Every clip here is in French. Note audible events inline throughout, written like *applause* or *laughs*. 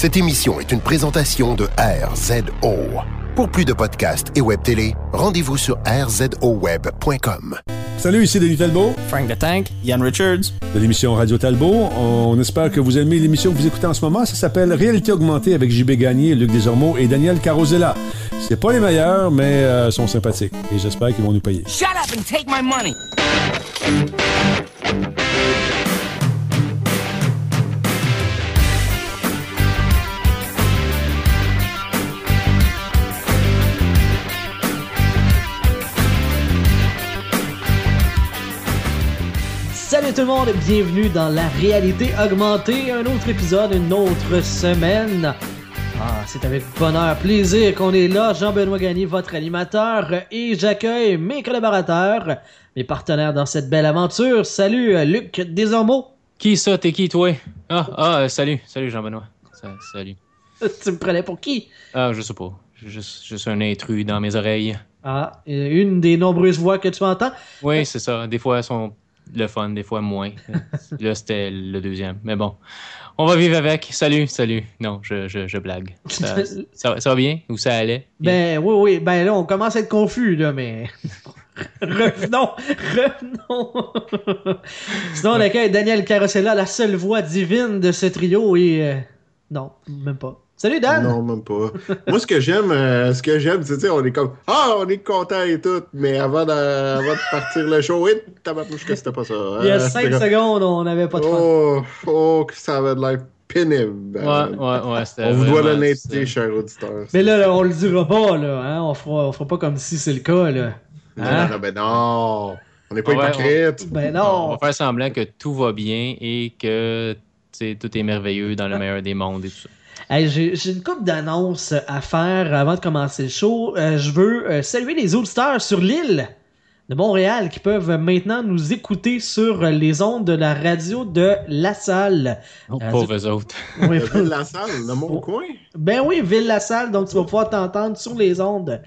Cette émission est une présentation de RZO. Pour plus de podcasts et web télé, rendez-vous sur rzoweb.com. Salut, ici Denis Talbot. Frank the Tank, Ian Richards. De l'émission Radio Talbot. On espère que vous aimez l'émission que vous écoutez en ce moment. Ça s'appelle Réalité augmentée avec JB Gagné, Luc Desormeaux et Daniel Carosella. C'est pas les meilleurs, mais euh, sont sympathiques. Et j'espère qu'ils vont nous payer. Shut up and take my money! Salut tout le monde, bienvenue dans la réalité augmentée, un autre épisode, une autre semaine. Ah, c'est avec bonheur, plaisir qu'on est là, Jean-Benoît Gagné, votre animateur, et j'accueille mes collaborateurs, mes partenaires dans cette belle aventure. Salut, euh, Luc Desormeaux. Qui ça? T'es qui, toi? Ah, ah, euh, salut. Salut, Jean-Benoît. Sa- Salut. *laughs* tu me prenais pour qui? Ah, je sais pas. Je suis juste, juste un intrus dans mes oreilles. Ah, une des nombreuses voix que tu entends? Oui, c'est ça. Des fois, elles sont le fun, des fois moins. *laughs* Là, c'était le deuxième. Mais bon, on va vivre avec. Salut, salut. Non, je, je, je blague. Ça, *laughs* ça, ça va bien? Où ça allait? Ben oui, oui, ben là, on commence à être confus, là, mais. *laughs* revenons, revenons. Sinon, on accueille Daniel Carosella, la seule voix divine de ce trio, et. euh, Non, même pas. Salut Dan! Non, même pas. Moi, ce que j'aime, euh, ce que j'aime, c'est, tu sais, on est comme, ah, on est content et tout, mais avant de, avant de partir le show, et tabarnouche que c'était pas ça. Il y a Euh, 5 c'était comme, secondes, on n'avait pas de fun. Oh, oh, que ça avait de l'air pénible. Ouais, ouais, ouais. c'était On vous doit l'honnêteté, cher auditeur. Mais là, là, on le dira pas, là. Hein? On, fera, on fera pas comme si c'est le cas, là. Non, Hein? non, non, ben non. On n'est pas Ouais, hypocrite. Ben On non! va faire semblant que tout va bien et que tu sais, tout est merveilleux dans le meilleur des mondes et tout ça. Hey, J'ai une couple d'annonces à faire avant de commencer le show. Euh, je veux euh, saluer les auditeurs sur l'île de Montréal qui peuvent maintenant nous écouter sur les ondes de la radio de La Salle. Oh, Euh, pauvres autres. *laughs* Oui, vu la salle, dans mon Oh. coin? Ben oui, Ville La Salle, donc tu vas pouvoir t'entendre sur les ondes,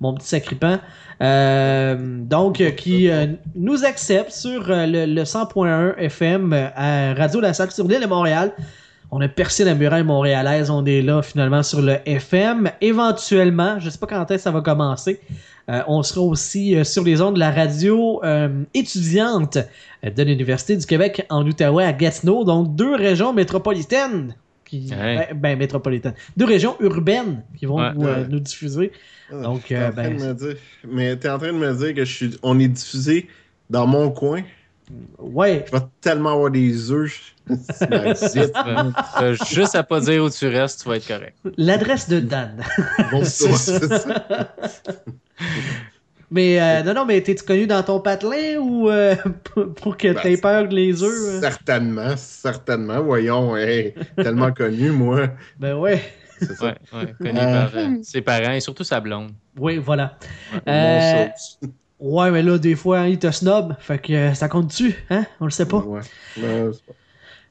mon petit sacripant. Euh, donc, qui euh, nous accepte sur euh, le, le 100.1 FM à Radio La Salle sur l'île de Montréal. On a percé la muraille montréalaise, on est là finalement sur le FM. Éventuellement, je sais pas quand est-ce que ça va commencer, euh, on sera aussi euh, sur les ondes de la radio euh, étudiante de l'Université du Québec en Outaouais à Gatineau, donc deux régions métropolitaines qui Ouais. ben, ben, métropolitaines, deux régions urbaines qui vont Ouais. nous, euh, Ouais. nous diffuser. Donc, euh, en train ben, de me dire, mais t'es en train de me dire que je suis, on est diffusé dans mon coin? Ouais, Je vais tellement avoir des œufs. Euh, *laughs* t'as juste à pas dire où tu restes, tu vas être correct. l'adresse de Dan. *laughs* Bon, ça. mais euh, non, non, mais t'es-tu connu dans ton patelin ou euh, *laughs* pour- que Ben, t'aies peur que les œufs? euh? Certainement, certainement. Voyons, hey, tellement connu, moi. Ben ouais. C'est ça. Ouais, ouais, connu Euh. par euh, ses parents et surtout sa blonde. Oui, voilà. Mon Euh, sauce. Ouais, mais là, des fois, hein, il te snob. Fait que euh, ça compte-tu, hein? On le sait pas. Ouais. Non, c'est pas-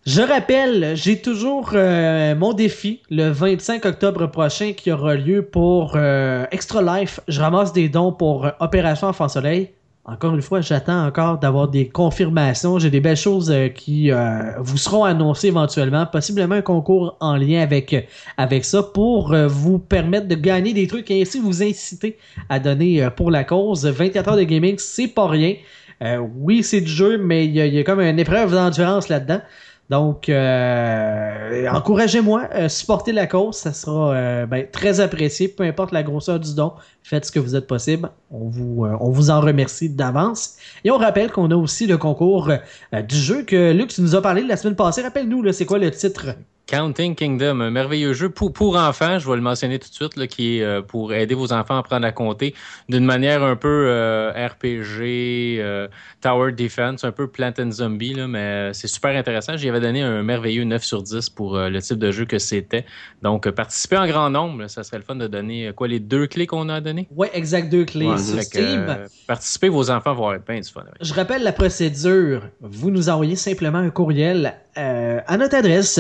Je rappelle, j'ai toujours euh, mon défi le 25 octobre prochain qui aura lieu pour euh, Extra Life. Je ramasse des dons pour euh, Opération Enfant Soleil. Encore une fois, j'attends encore d'avoir des confirmations. J'ai des belles choses euh, qui euh, vous seront annoncées éventuellement. Possiblement un concours en lien avec, avec ça pour vous permettre de gagner des trucs et ainsi vous inciter à donner pour la cause. 24 heures de gaming, c'est pas rien. Oui, c'est du jeu, mais il y, y a comme une épreuve d'endurance là-dedans. Donc, euh, encouragez-moi, euh, supportez la cause, ça sera euh, ben, très apprécié, peu importe la grosseur du don, faites ce que vous êtes possible, on vous, on vous en remercie d'avance. Et on rappelle qu'on a aussi le concours du jeu que Luc, nous as parlé la semaine passée, rappelle-nous, c'est quoi le titre? Counting Kingdom, un merveilleux jeu pour, pour enfants, je vais le mentionner tout de suite, là, qui est euh, pour aider vos enfants à apprendre à compter d'une manière un peu euh, RPG, euh, Tower Defense, un peu Plant and Zombie, là, mais c'est super intéressant. J'y avais donné un merveilleux 9 sur 10 pour le type de jeu que c'était. Donc, participez en grand nombre, ça serait le fun de donner quoi les deux clés qu'on a données? Ouais, exact, deux clés Ouais, sur fait que, Steam. participez, vos enfants vont avoir bien du fun. Je rappelle la procédure. Vous nous envoyez simplement un courriel euh, à notre adresse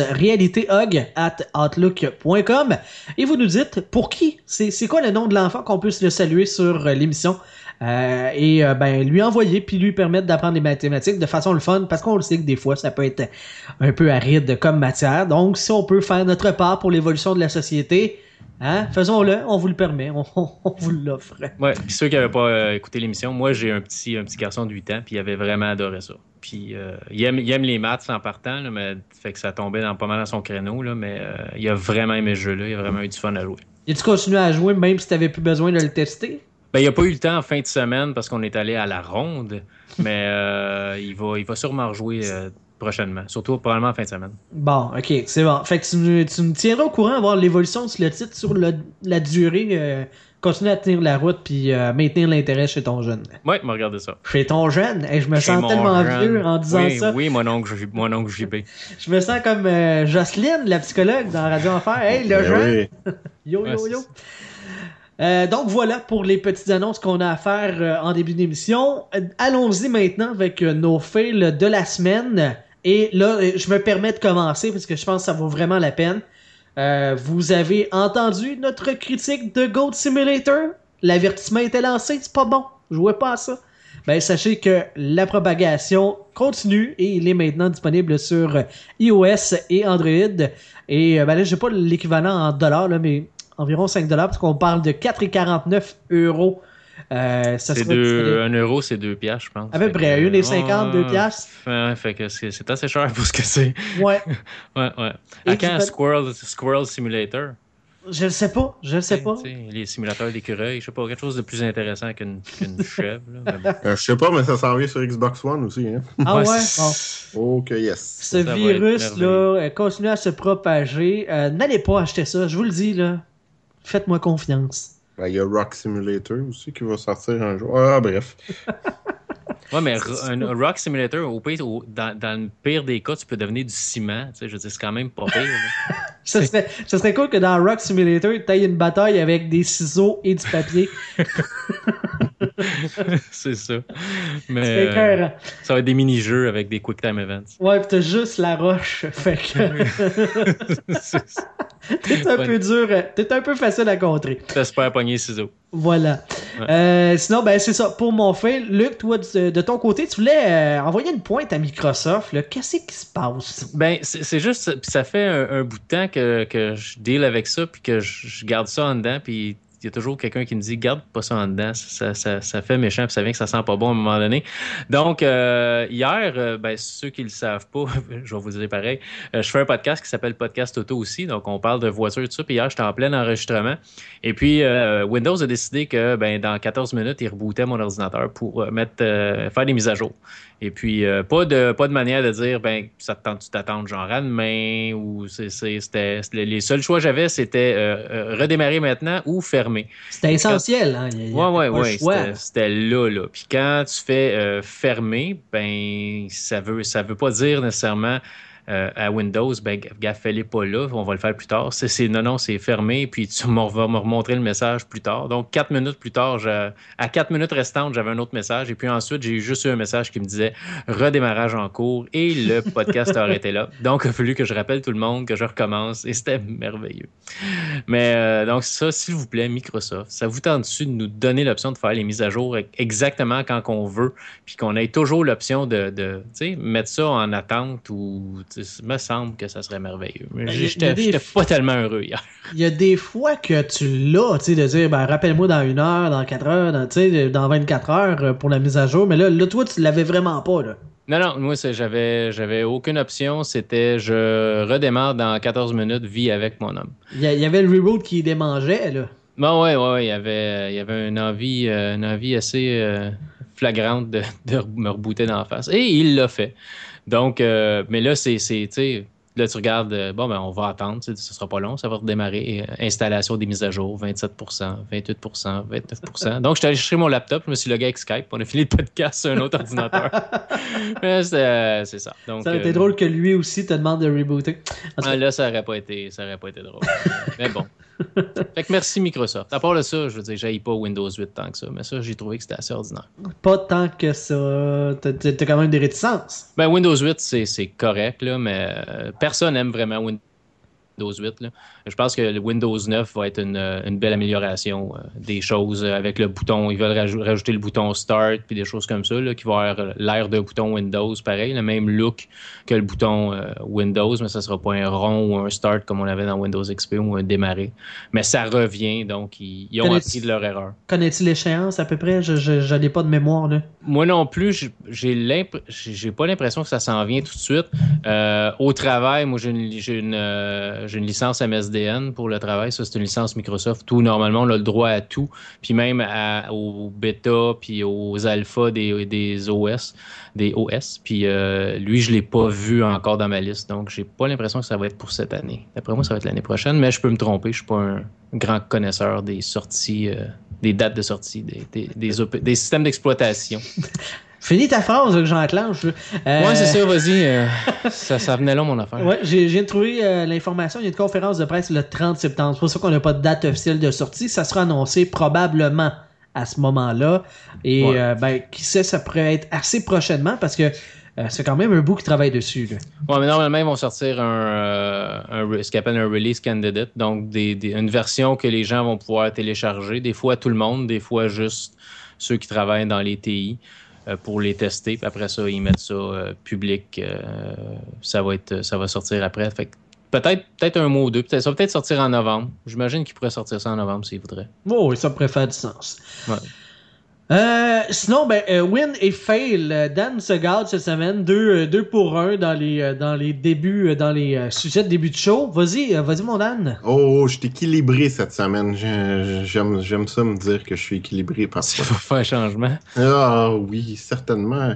outlook.com et vous nous dites pour qui? C'est quoi le nom de l'enfant qu'on puisse le saluer sur euh, l'émission? Euh, et ben lui envoyer puis lui permettre d'apprendre les mathématiques de façon le fun parce qu'on le sait que des fois ça peut être un peu aride comme matière. Donc si on peut faire notre part pour l'évolution de la société, hein, faisons-le, on vous le permet, on, on vous l'offre. Ouais, puis ceux qui n'avaient pas euh, écouté l'émission, moi j'ai un petit, un petit garçon de 8 ans, puis il avait vraiment adoré ça. Puis euh, il, aime, il aime les maths en partant, là, mais fait que ça tombait dans, pas mal dans son créneau, là, mais euh, il a vraiment aimé ce jeu-là, il a vraiment eu du fun à jouer. Et tu continues à jouer même si tu n'avais plus besoin de le tester? Ben, il n'a pas eu le temps en fin de semaine parce qu'on est allé à la ronde, mais euh, il, va, il va sûrement rejouer euh, prochainement, surtout probablement en fin de semaine. Bon, ok, c'est bon. Fait que tu, me- tu me tiendras au courant à voir l'évolution sur le titre, sur le- la durée. euh, continuer à tenir la route puis euh, maintenir l'intérêt chez ton jeune. Ouais, m'a regardé ça. Chez ton jeune? Et je me Chez sens tellement jeune. vieux en disant oui, ça. Oui, mon oncle, mon oncle JB. *laughs* Je me sens comme euh, Jocelyne, la psychologue dans Radio Enfer. Hey, le Ben jeune! oui. *laughs* Yo, yo, yo! Euh, donc voilà pour les petites annonces qu'on a à faire euh, en début d'émission. Euh, Allons-y maintenant avec euh, nos fails de la semaine. Et là, euh, je me permets de commencer parce que je pense que ça vaut vraiment la peine. Euh, vous avez entendu notre critique de Goat Simulator? L'avertissement était lancé, c'est pas bon. Jouez pas à ça. Ben, sachez que la propagation continue et il est maintenant disponible sur iOS et Android. Et euh, ben là, j'ai pas l'équivalent en dollars, là, mais environ 5 dollars parce qu'on parle de 4,49 euros. Euh, C'est deux, un euro, c'est deux piastres, je pense. À peu près, que, une et cinquante, deux ouais, piastres. Ouais, fait que c'est assez cher pour ce que c'est. Ouais, *laughs* Ouais, ouais. Et À qui quand fait- Squirrel, Squirrel Simulator? je le sais pas, je le sais pas. Les simulateurs d'écureuil, je sais pas, quelque chose de plus intéressant qu'une *laughs* chèvre. là, mais bon. Euh, je sais pas, mais ça s'en vient sur Xbox One aussi. Hein? Ah ouais, bon. Ok, yes. Ce virus-là euh, continue à se propager. Euh, N'allez pas acheter ça, je vous le dis, là. Faites-moi confiance. Ben, Il y a Rock Simulator aussi qui va sortir un jour. Ah, bref. *laughs* Ouais, mais un un Rock Simulator, au pire, au- dans, dans le pire des cas, tu peux devenir du ciment. Tu sais, je veux dire, c'est quand même pas pire. Ce *laughs* serait, cool que dans Rock Simulator, tu ailles une bataille avec des ciseaux et du papier. *laughs* *laughs* c'est ça. Mais euh, ça va être des mini-jeux avec des Quick Time Events. Ouais, pis t'as juste la roche. *laughs* Fait que *laughs* t'es un peu dur, t'es un peu facile à contrer. T'espères pogner les ciseaux. Voilà. Ouais. Euh, sinon, ben c'est ça. Pour mon fail, Luc, toi, de, de ton côté, tu voulais euh, envoyer une pointe à Microsoft. Qu'est-ce qui se passe? Ben, c'est juste, puis ça fait un, un bout de temps que, que je deal avec ça, puis que je, je garde ça en dedans, puis y a toujours quelqu'un qui me dit garde pas ça en dedans, ça, ça, ça fait méchant, puis ça vient que ça sent pas bon à un moment donné. Donc, euh, hier, euh, ben, ceux qui le savent pas, *laughs* je vais vous dire pareil, euh, je fais un podcast qui s'appelle Podcast Auto aussi, donc on parle de voitures et tout ça, puis hier, j'étais en plein enregistrement, et puis Windows a décidé que ben, dans 14 minutes, il rebootait mon ordinateur pour mettre, faire des mises à jour. Et puis, euh, pas, de, pas de manière de dire, ben, ça te tente, tu t'attends genre à demain, ou c'était. Les seuls choix que j'avais, c'était euh, euh, redémarrer maintenant ou fermer. C'était essentiel. Hein? Il y a- Ouais, ouais, ouais. C'était c'était là, là. Puis quand tu fais euh, fermer, ben, ça veut, ça veut pas dire nécessairement. Euh, à Windows, ben, gars, fais-les pas là, on va le faire plus tard. Non, non, c'est fermé, puis tu vas me remontrer le message plus tard. Donc, quatre minutes plus tard, j'ai- à quatre minutes restantes, j'avais un autre message, et puis ensuite, j'ai juste eu un message qui me disait redémarrage en cours, et le *laughs* podcast a arrêté là. Donc, il a fallu que je rappelle tout le monde, que je recommence, et c'était merveilleux. Mais euh, donc, ça, s'il vous plaît, Microsoft, ça vous tente dessus de nous donner l'option de faire les mises à jour exactement quand on veut, puis qu'on ait toujours l'option de, de mettre ça en attente ou sais, me semble que ça serait merveilleux. Ben, il il J'étais des- pas tellement heureux hier. Il y a des fois que tu l'as, tu sais, de dire, ben, rappelle-moi dans une heure, dans quatre heures, dans, tu sais, dans 24 heures euh, pour la mise à jour. Mais là, là toi, tu l'avais vraiment pas, là. Non, non, moi, j'avais j'avais aucune option. C'était je redémarre dans 14 minutes, vie avec mon homme. Il y, il avait le reboot qui démangeait, là. Bon, ouais, ouais, ouais, il y avait, il y avait une envie, euh, une envie assez euh, flagrante de, de me rebooter dans la face. Et il l'a fait. Donc, euh, mais là, c'est, là, tu regardes, euh, bon, ben, on va attendre, ce sera pas long, ça va redémarrer. Euh, Installation des mises à jour, 27% 28% 29% Donc, j'étais allé chercher mon laptop, je me suis logué avec Skype, on a fini le podcast sur un autre ordinateur. *laughs* Mais c'est, ça. Donc, Ça aurait été euh, drôle que lui aussi te demande de rebooter. Ah, là, ça aurait pas été, ça aurait pas été drôle. *laughs* mais bon. *laughs* Fait que merci Microsoft. À part de ça, je veux dire, j'aille pas Windows 8 tant que ça, mais ça, j'ai trouvé que c'était assez ordinaire. pas tant que ça. T'as- quand même des réticences. Ben, Windows 8, c'est correct, là, mais euh, personne aime vraiment Windows Windows 8. Là. Je pense que le Windows 9 va être une, une belle amélioration euh, des choses euh, avec le bouton. Ils veulent rajou- rajouter le bouton Start puis des choses comme ça, là, qui va avoir l'air d'un bouton Windows, pareil, le même look que le bouton euh, Windows, mais ça sera pas un rond ou un Start comme on avait dans Windows XP ou un démarrer. Mais ça revient, donc ils, ils ont appris de leur erreur. Connais-tu l'échéance à peu près? Je, n'ai pas de mémoire, là. Moi non plus, j'ai- j'ai pas l'impression que ça s'en vient tout de suite. Euh, au travail, moi j'ai une, euh, licence Pour le travail. Ça, c'est une licence Microsoft. Tout, normalement, on a le droit à tout. Puis même à- aux bêta, puis aux alpha des, des OS. Des OS. Puis euh, lui, je l'ai pas vu encore dans ma liste. Donc, j'ai pas l'impression que ça va être pour cette année. D'après moi, ça va être l'année prochaine, mais je peux me tromper. Je suis pas un grand connaisseur des sorties, euh, des dates de sortie, des, des systèmes d'exploitation. *laughs* Finis ta phrase que j'enclenche. Euh, Ouais, c'est ça, vas-y. euh, *laughs* ça, ça venait là, mon affaire. Ouais, j'ai j'ai trouvé euh, l'information. Il y a une conférence de presse le 30 septembre. C'est pour ça qu'on n'a pas de date officielle de sortie. Ça sera annoncé probablement à ce moment-là. Et Ouais. euh, ben, qui sait, ça pourrait être assez prochainement parce que c'est quand même un bout qui travaille dessus. Là. Ouais, mais normalement, ils vont sortir un, ce qu'ils appellent un release candidate, donc des, des- une version que les gens vont pouvoir télécharger, des fois tout le monde, des fois juste ceux qui travaillent dans les TI pour les tester. Puis après ça, ils mettent ça euh, public. euh, ça va être, ça va sortir après. Fait peut-être, peut-être un mois ou deux. Peut-être, ça va peut-être sortir en novembre. J'imagine qu'ils pourraient sortir ça en novembre s'ils voudraient. Oh, oui, ça pourrait faire du sens. Ouais. Euh, sinon, ben, euh, win et fail. Dan se garde cette semaine, deux, euh, deux pour un dans les, euh, dans les débuts, dans les euh, sujets de début de show. Vas-y, vas-y, mon Dan. Oh, je suis équilibré cette semaine. J'aime j'aime ça me dire que je suis équilibré parce Ça que. va faire un changement. Ah oui, certainement.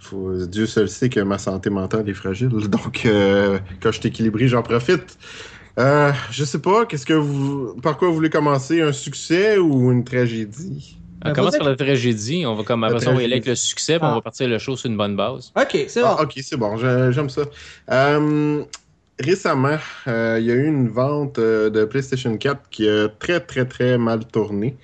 Faut, Dieu seul sait que ma santé mentale est fragile. Donc, euh, quand je suis équilibré, j'en profite. Euh, je sais pas, qu'est-ce que vous. Par quoi vous voulez commencer? Un succès ou une tragédie? On Ben, commence par la tragédie. On va comme après ça, on va y aller avec le succès, on Ah. va partir le show sur une bonne base. Ok, c'est bon. Ah, ok, c'est bon, j'aime ça. Euh, récemment, euh, il y a eu une vente euh, de PlayStation 4 qui a très, très, très mal tourné.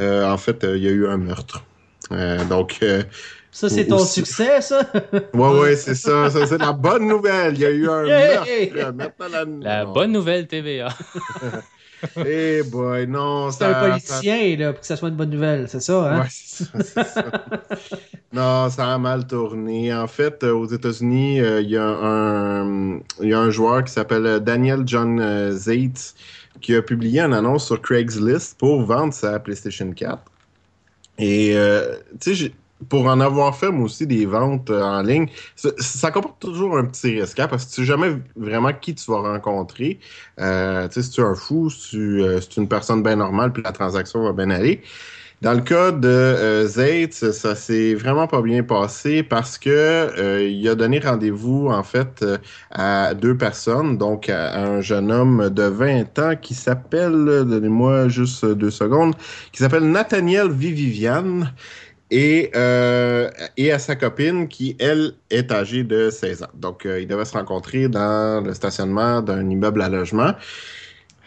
Euh, en fait, euh, il y a eu un meurtre. Euh, donc, euh, Ça, c'est ton aussi- succès, ça? *laughs* ouais, ouais, c'est ça. ça c'est la bonne nouvelle. Il y a eu un *laughs* meurtre. La, bonne nouvelle TVA. *laughs* *laughs* Eh boy, non, C'est un ça- politicien, là, pour que ça soit une bonne nouvelle, c'est ça, hein? Ouais, c'est ça, ça. *laughs* non, ça a mal tourné. En fait, euh, aux États-Unis, euh, il y, a un- il y a un joueur qui s'appelle euh, Daniel John euh, Zaitz qui a publié une annonce sur Craigslist pour vendre sa PlayStation 4. Et, euh, tu sais, j'ai- pour en avoir fait, moi aussi, des ventes euh, en ligne, ça, ça comporte toujours un petit risque, hein, parce que tu sais jamais vraiment qui tu vas rencontrer. Euh, tu sais, si tu es un fou, si tu euh, si es une personne bien normale, puis la transaction va bien aller. Dans le cas de euh, ça s'est vraiment pas bien passé parce que euh, il a donné rendez-vous en fait euh, à deux personnes, donc à, à un jeune homme de 20 ans qui s'appelle, donnez-moi juste deux secondes, qui s'appelle Nathaniel Vivivian et, euh, et à sa copine qui, elle, est âgée de 16 ans. Donc, euh, ils devaient se rencontrer dans le stationnement d'un immeuble à logement.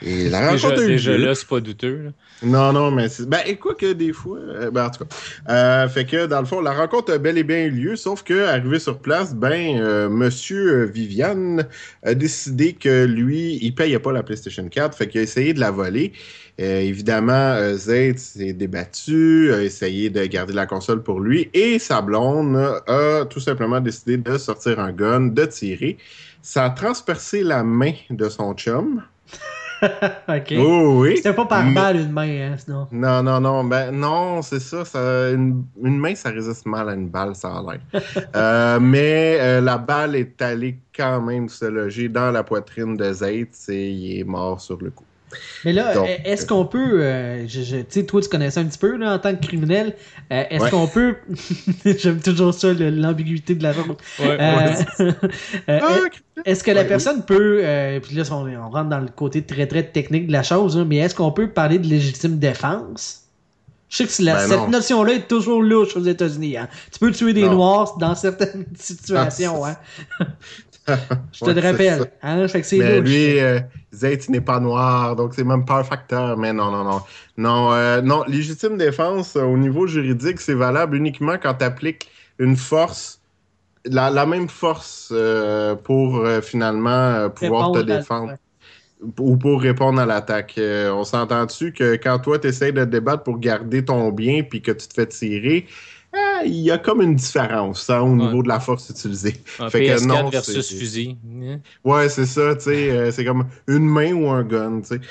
Et la Déjà, rencontre déjà lieu. là, c'est pas douteux. là. Non, non, mais c'est. Ben, et quoi que des fois. euh, ben, en tout cas. Euh, fait que, dans le fond, la rencontre a bel et bien eu lieu, sauf que, arrivé sur place, ben, monsieur Viviane a décidé que lui, il payait pas la PlayStation 4, fait qu'il a essayé de la voler. Euh, évidemment, euh, Zayd s'est débattu, a essayé de garder la console pour lui, et sa blonde a tout simplement décidé de sortir un gun, de tirer. Ça a transpercé la main de son chum. *laughs* ok. Oh oui. C'était pas par Mais- balle une main, hein, sinon. Non, non, non, ben non, c'est ça, ça une, une main, ça résiste mal à une balle, ça a l'air. *laughs* Euh, mais euh, la balle est allée quand même se loger dans la poitrine de Zayd et il est mort sur le coup. Mais là, est-ce qu'on peut. euh, je, je- tu sais, toi, tu connais ça un petit peu là, en tant que criminel. euh, est-ce Ouais. qu'on peut. *laughs* J'aime toujours ça, l'ambiguïté de la chose. Ouais, Euh, *laughs* Est-ce que la Ouais, personne peut, euh, puis là on, on rentre dans le côté très très technique de la chose, hein, mais est-ce qu'on peut parler de légitime défense? Je sais que la- Ben cette notion-là est toujours louche aux États-Unis. Hein. Tu peux tuer des Non. noirs dans certaines *laughs* situations. hein. Je te Ouais, le rappelle. Hein? Fait que c'est Mais lui, euh, Zayd n'est pas noir, donc c'est même pas un facteur. Mais non, non, non. Non, euh, non légitime défense, euh, au niveau juridique, c'est valable uniquement quand tu appliques une force, la, la même force euh, pour finalement pouvoir Répondre te défendre. ou pour répondre à l'attaque. On s'entend dessus que quand toi, tu essaies de débattre pour garder ton bien puis que tu te fais tirer, ah, il y a comme une différence hein, au niveau de la force utilisée. fait PS4 non, versus fusil. Ouais, c'est ça, tu sais, euh, c'est comme une main ou un gun, tu sais.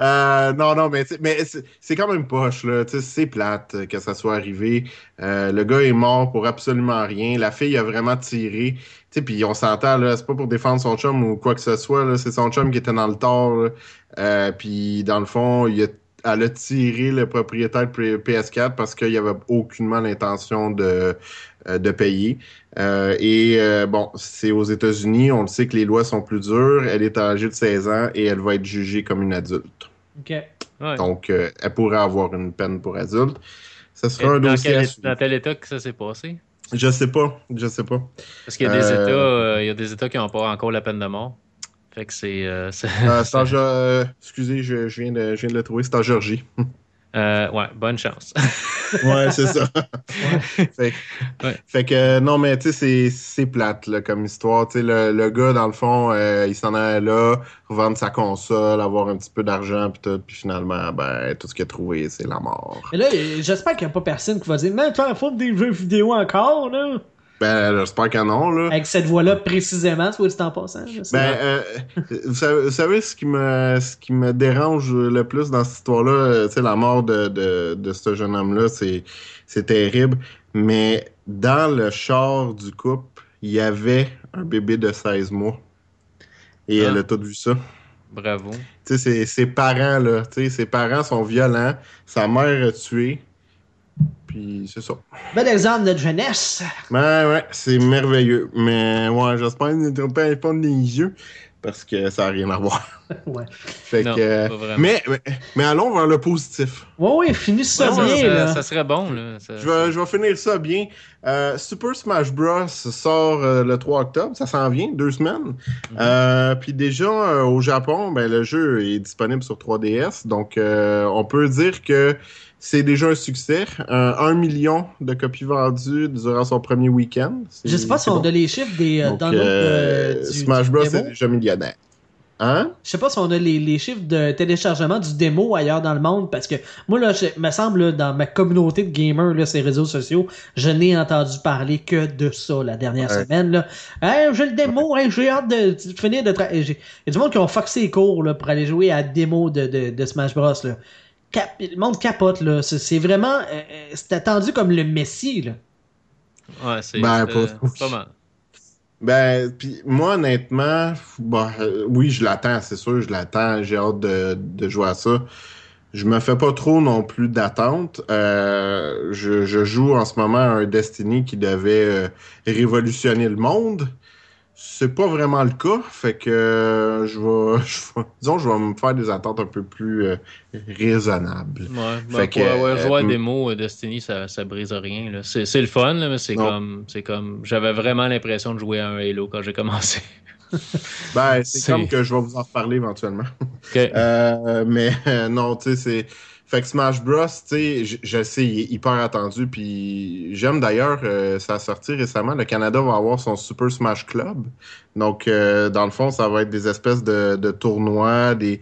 Euh, non, non, mais, mais c'est quand même poche, là, tu sais, c'est plate que ça soit arrivé. Euh, le gars est mort pour absolument rien. La fille a vraiment tiré. Tu sais, puis on s'entend, là, c'est pas pour défendre son chum ou quoi que ce soit, là, c'est son chum qui était dans le tort, puis dans le fond, il a elle a tiré le propriétaire de PS4 parce qu'il n'y avait aucunement l'intention de, euh, de payer. Euh, et euh, bon, c'est aux États-Unis, on le sait que les lois sont plus dures. Elle est âgée de 16 ans et elle va être jugée comme une adulte. OK. Donc, elle pourrait avoir une peine pour adulte. Ça sera un dossier. Quel, dans quel état que ça s'est passé? Je sais pas. Je sais pas. Parce qu'il y a des États, il y a des États qui n'ont pas encore la peine de mort. Fait que c'est. Euh, *laughs* euh, excusez, je, je, viens de, je, viens de, le trouver, c'est en Georgie. Euh, ouais, bonne chance. *laughs* ouais, c'est ça. fait, fait, que non, mais tu sais, c'est plate là, comme histoire. Tu sais, le, le, gars, dans le fond, il s'en allait là, revendre sa console, avoir un petit peu d'argent, puis tout, puis finalement, ben, tout ce qu'il a trouvé, c'est la mort. Mais là, j'espère qu'il n'y a pas personne qui va dire, mais tu vas faire des jeux vidéo encore, là. Ben, j'espère que non, là. Avec cette voix-là précisément, soit dit en passant. Ben, euh, vous, savez, ce qui me ce qui me dérange le plus dans cette histoire-là, euh, tu sais, la mort de, de, de ce jeune homme-là, c'est, c'est terrible. Mais dans le char du couple, il y avait un bébé de 16 mois. Et elle a tout vu ça. Bravo. Tu sais, ses parents, là, tu sais, ses parents sont violents. Sa mère a tué. Puis c'est ça. Bel exemple de jeunesse. Ben ouais, c'est merveilleux. Mais ouais, j'espère ne pas pas les yeux parce que ça n'a rien à voir. *laughs* ouais. Fait que, mais, mais, allons vers le positif. Ouais, ouais, finis ça bien. Ça, là. ça, serait bon. Là. je, vais, je vais finir ça bien. Euh, Super Smash Bros. sort euh, le 3 octobre. Ça s'en vient, deux semaines. Mhm. euh, puis déjà, au Japon, ben, le jeu est disponible sur 3DS. Donc, euh, on peut dire que c'est déjà un succès. Euh, un million de copies vendues durant son premier week-end. Je sais pas si on a les chiffres des euh, euh, du, Smash Bros. est déjà millionnaire. Hein? Je sais pas si on a les, chiffres de téléchargement du démo ailleurs dans le monde, parce que moi, là, je, me semble, dans ma communauté de gamers, là, ces réseaux sociaux, je n'ai entendu parler que de ça la dernière semaine. Là. j'ai le démo, j'ai hâte de, finir de travailler. Il y a du monde qui ont foxé les cours là, pour aller jouer à la démo de, de, de Smash Bros. Là le monde capote, là. C'est vraiment. Euh, euh, c'est attendu comme le Messi, là. Ouais, c'est ben, pas, mal. Ben, puis moi, honnêtement, bah, oui, je l'attends, c'est sûr, je l'attends. J'ai hâte de, de, jouer à ça. Je me fais pas trop non plus d'attente. je, je, joue en ce moment à un Destiny qui devait révolutionner le monde c'est pas vraiment le cas. Fait que euh, *laughs* je, vais, disons, je vais me faire des attentes un peu plus euh, raisonnables. Ouais, ben, fait que, ouais, jouer à des mots Destiny, ça, ça brise rien. C'est, le fun, mais c'est comme, c'est comme. J'avais vraiment l'impression de jouer à un Halo quand j'ai commencé. *laughs* ben, c'est, comme que je vais vous en reparler éventuellement. Euh, mais non, tu sais, c'est fait que Smash Bros, tu sais, je, sais, il est hyper attendu. Puis j'aime d'ailleurs, euh, ça a sorti récemment, le Canada va avoir son Super Smash Club. Donc, euh, dans le fond, ça va être des espèces de, de tournois, des,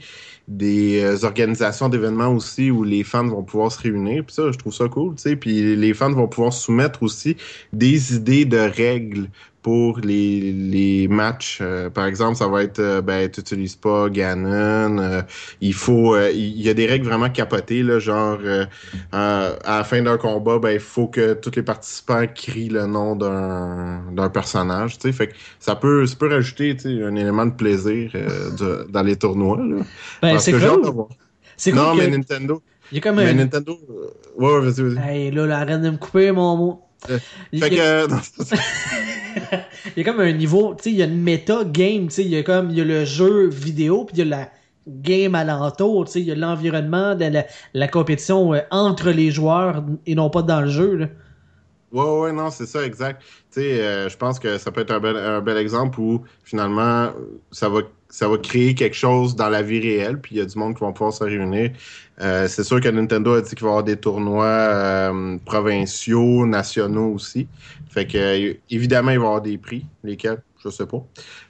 des euh, organisations d'événements aussi où les fans vont pouvoir se réunir. Puis ça, je trouve ça cool, tu sais. Puis les fans vont pouvoir soumettre aussi des idées de règles pour les, les matchs. Euh, par exemple, ça va être, euh, ben, tu n'utilises pas Ganon. Euh, il faut, il y a des règles vraiment capotées, là, genre, à la fin d'un combat, ben, il faut que tous les participants crient le nom d'un personnage, tu sais. Fait que ça peut, ça peut rajouter, un élément de plaisir dans les tournois, là. Ben, c'est cool. C'est Non, mais Nintendo. Il y a comme mais Nintendo. Ouais, vas-y, vas-y. Hey, là, arrête de me couper, mon mot. Fait que. *laughs* il y a comme un niveau, tu sais, il y a une méta game, tu sais, il y a comme, il y a le jeu vidéo, puis il y a la game alentour, tu sais, il y a l'environnement, de la, compétition euh, entre les joueurs et non pas dans le jeu, là. Ouais, ouais, non, c'est ça, exact. Tu sais, euh, je pense que ça peut être un bel, un bel exemple où finalement, ça va, ça va créer quelque chose dans la vie réelle, puis il y a du monde qui va pouvoir se réunir. Euh, c'est sûr que Nintendo a dit qu'il va y avoir des tournois provinciaux, nationaux aussi. Fait que, évidemment, il va y avoir des prix, lesquels? Je sais pas.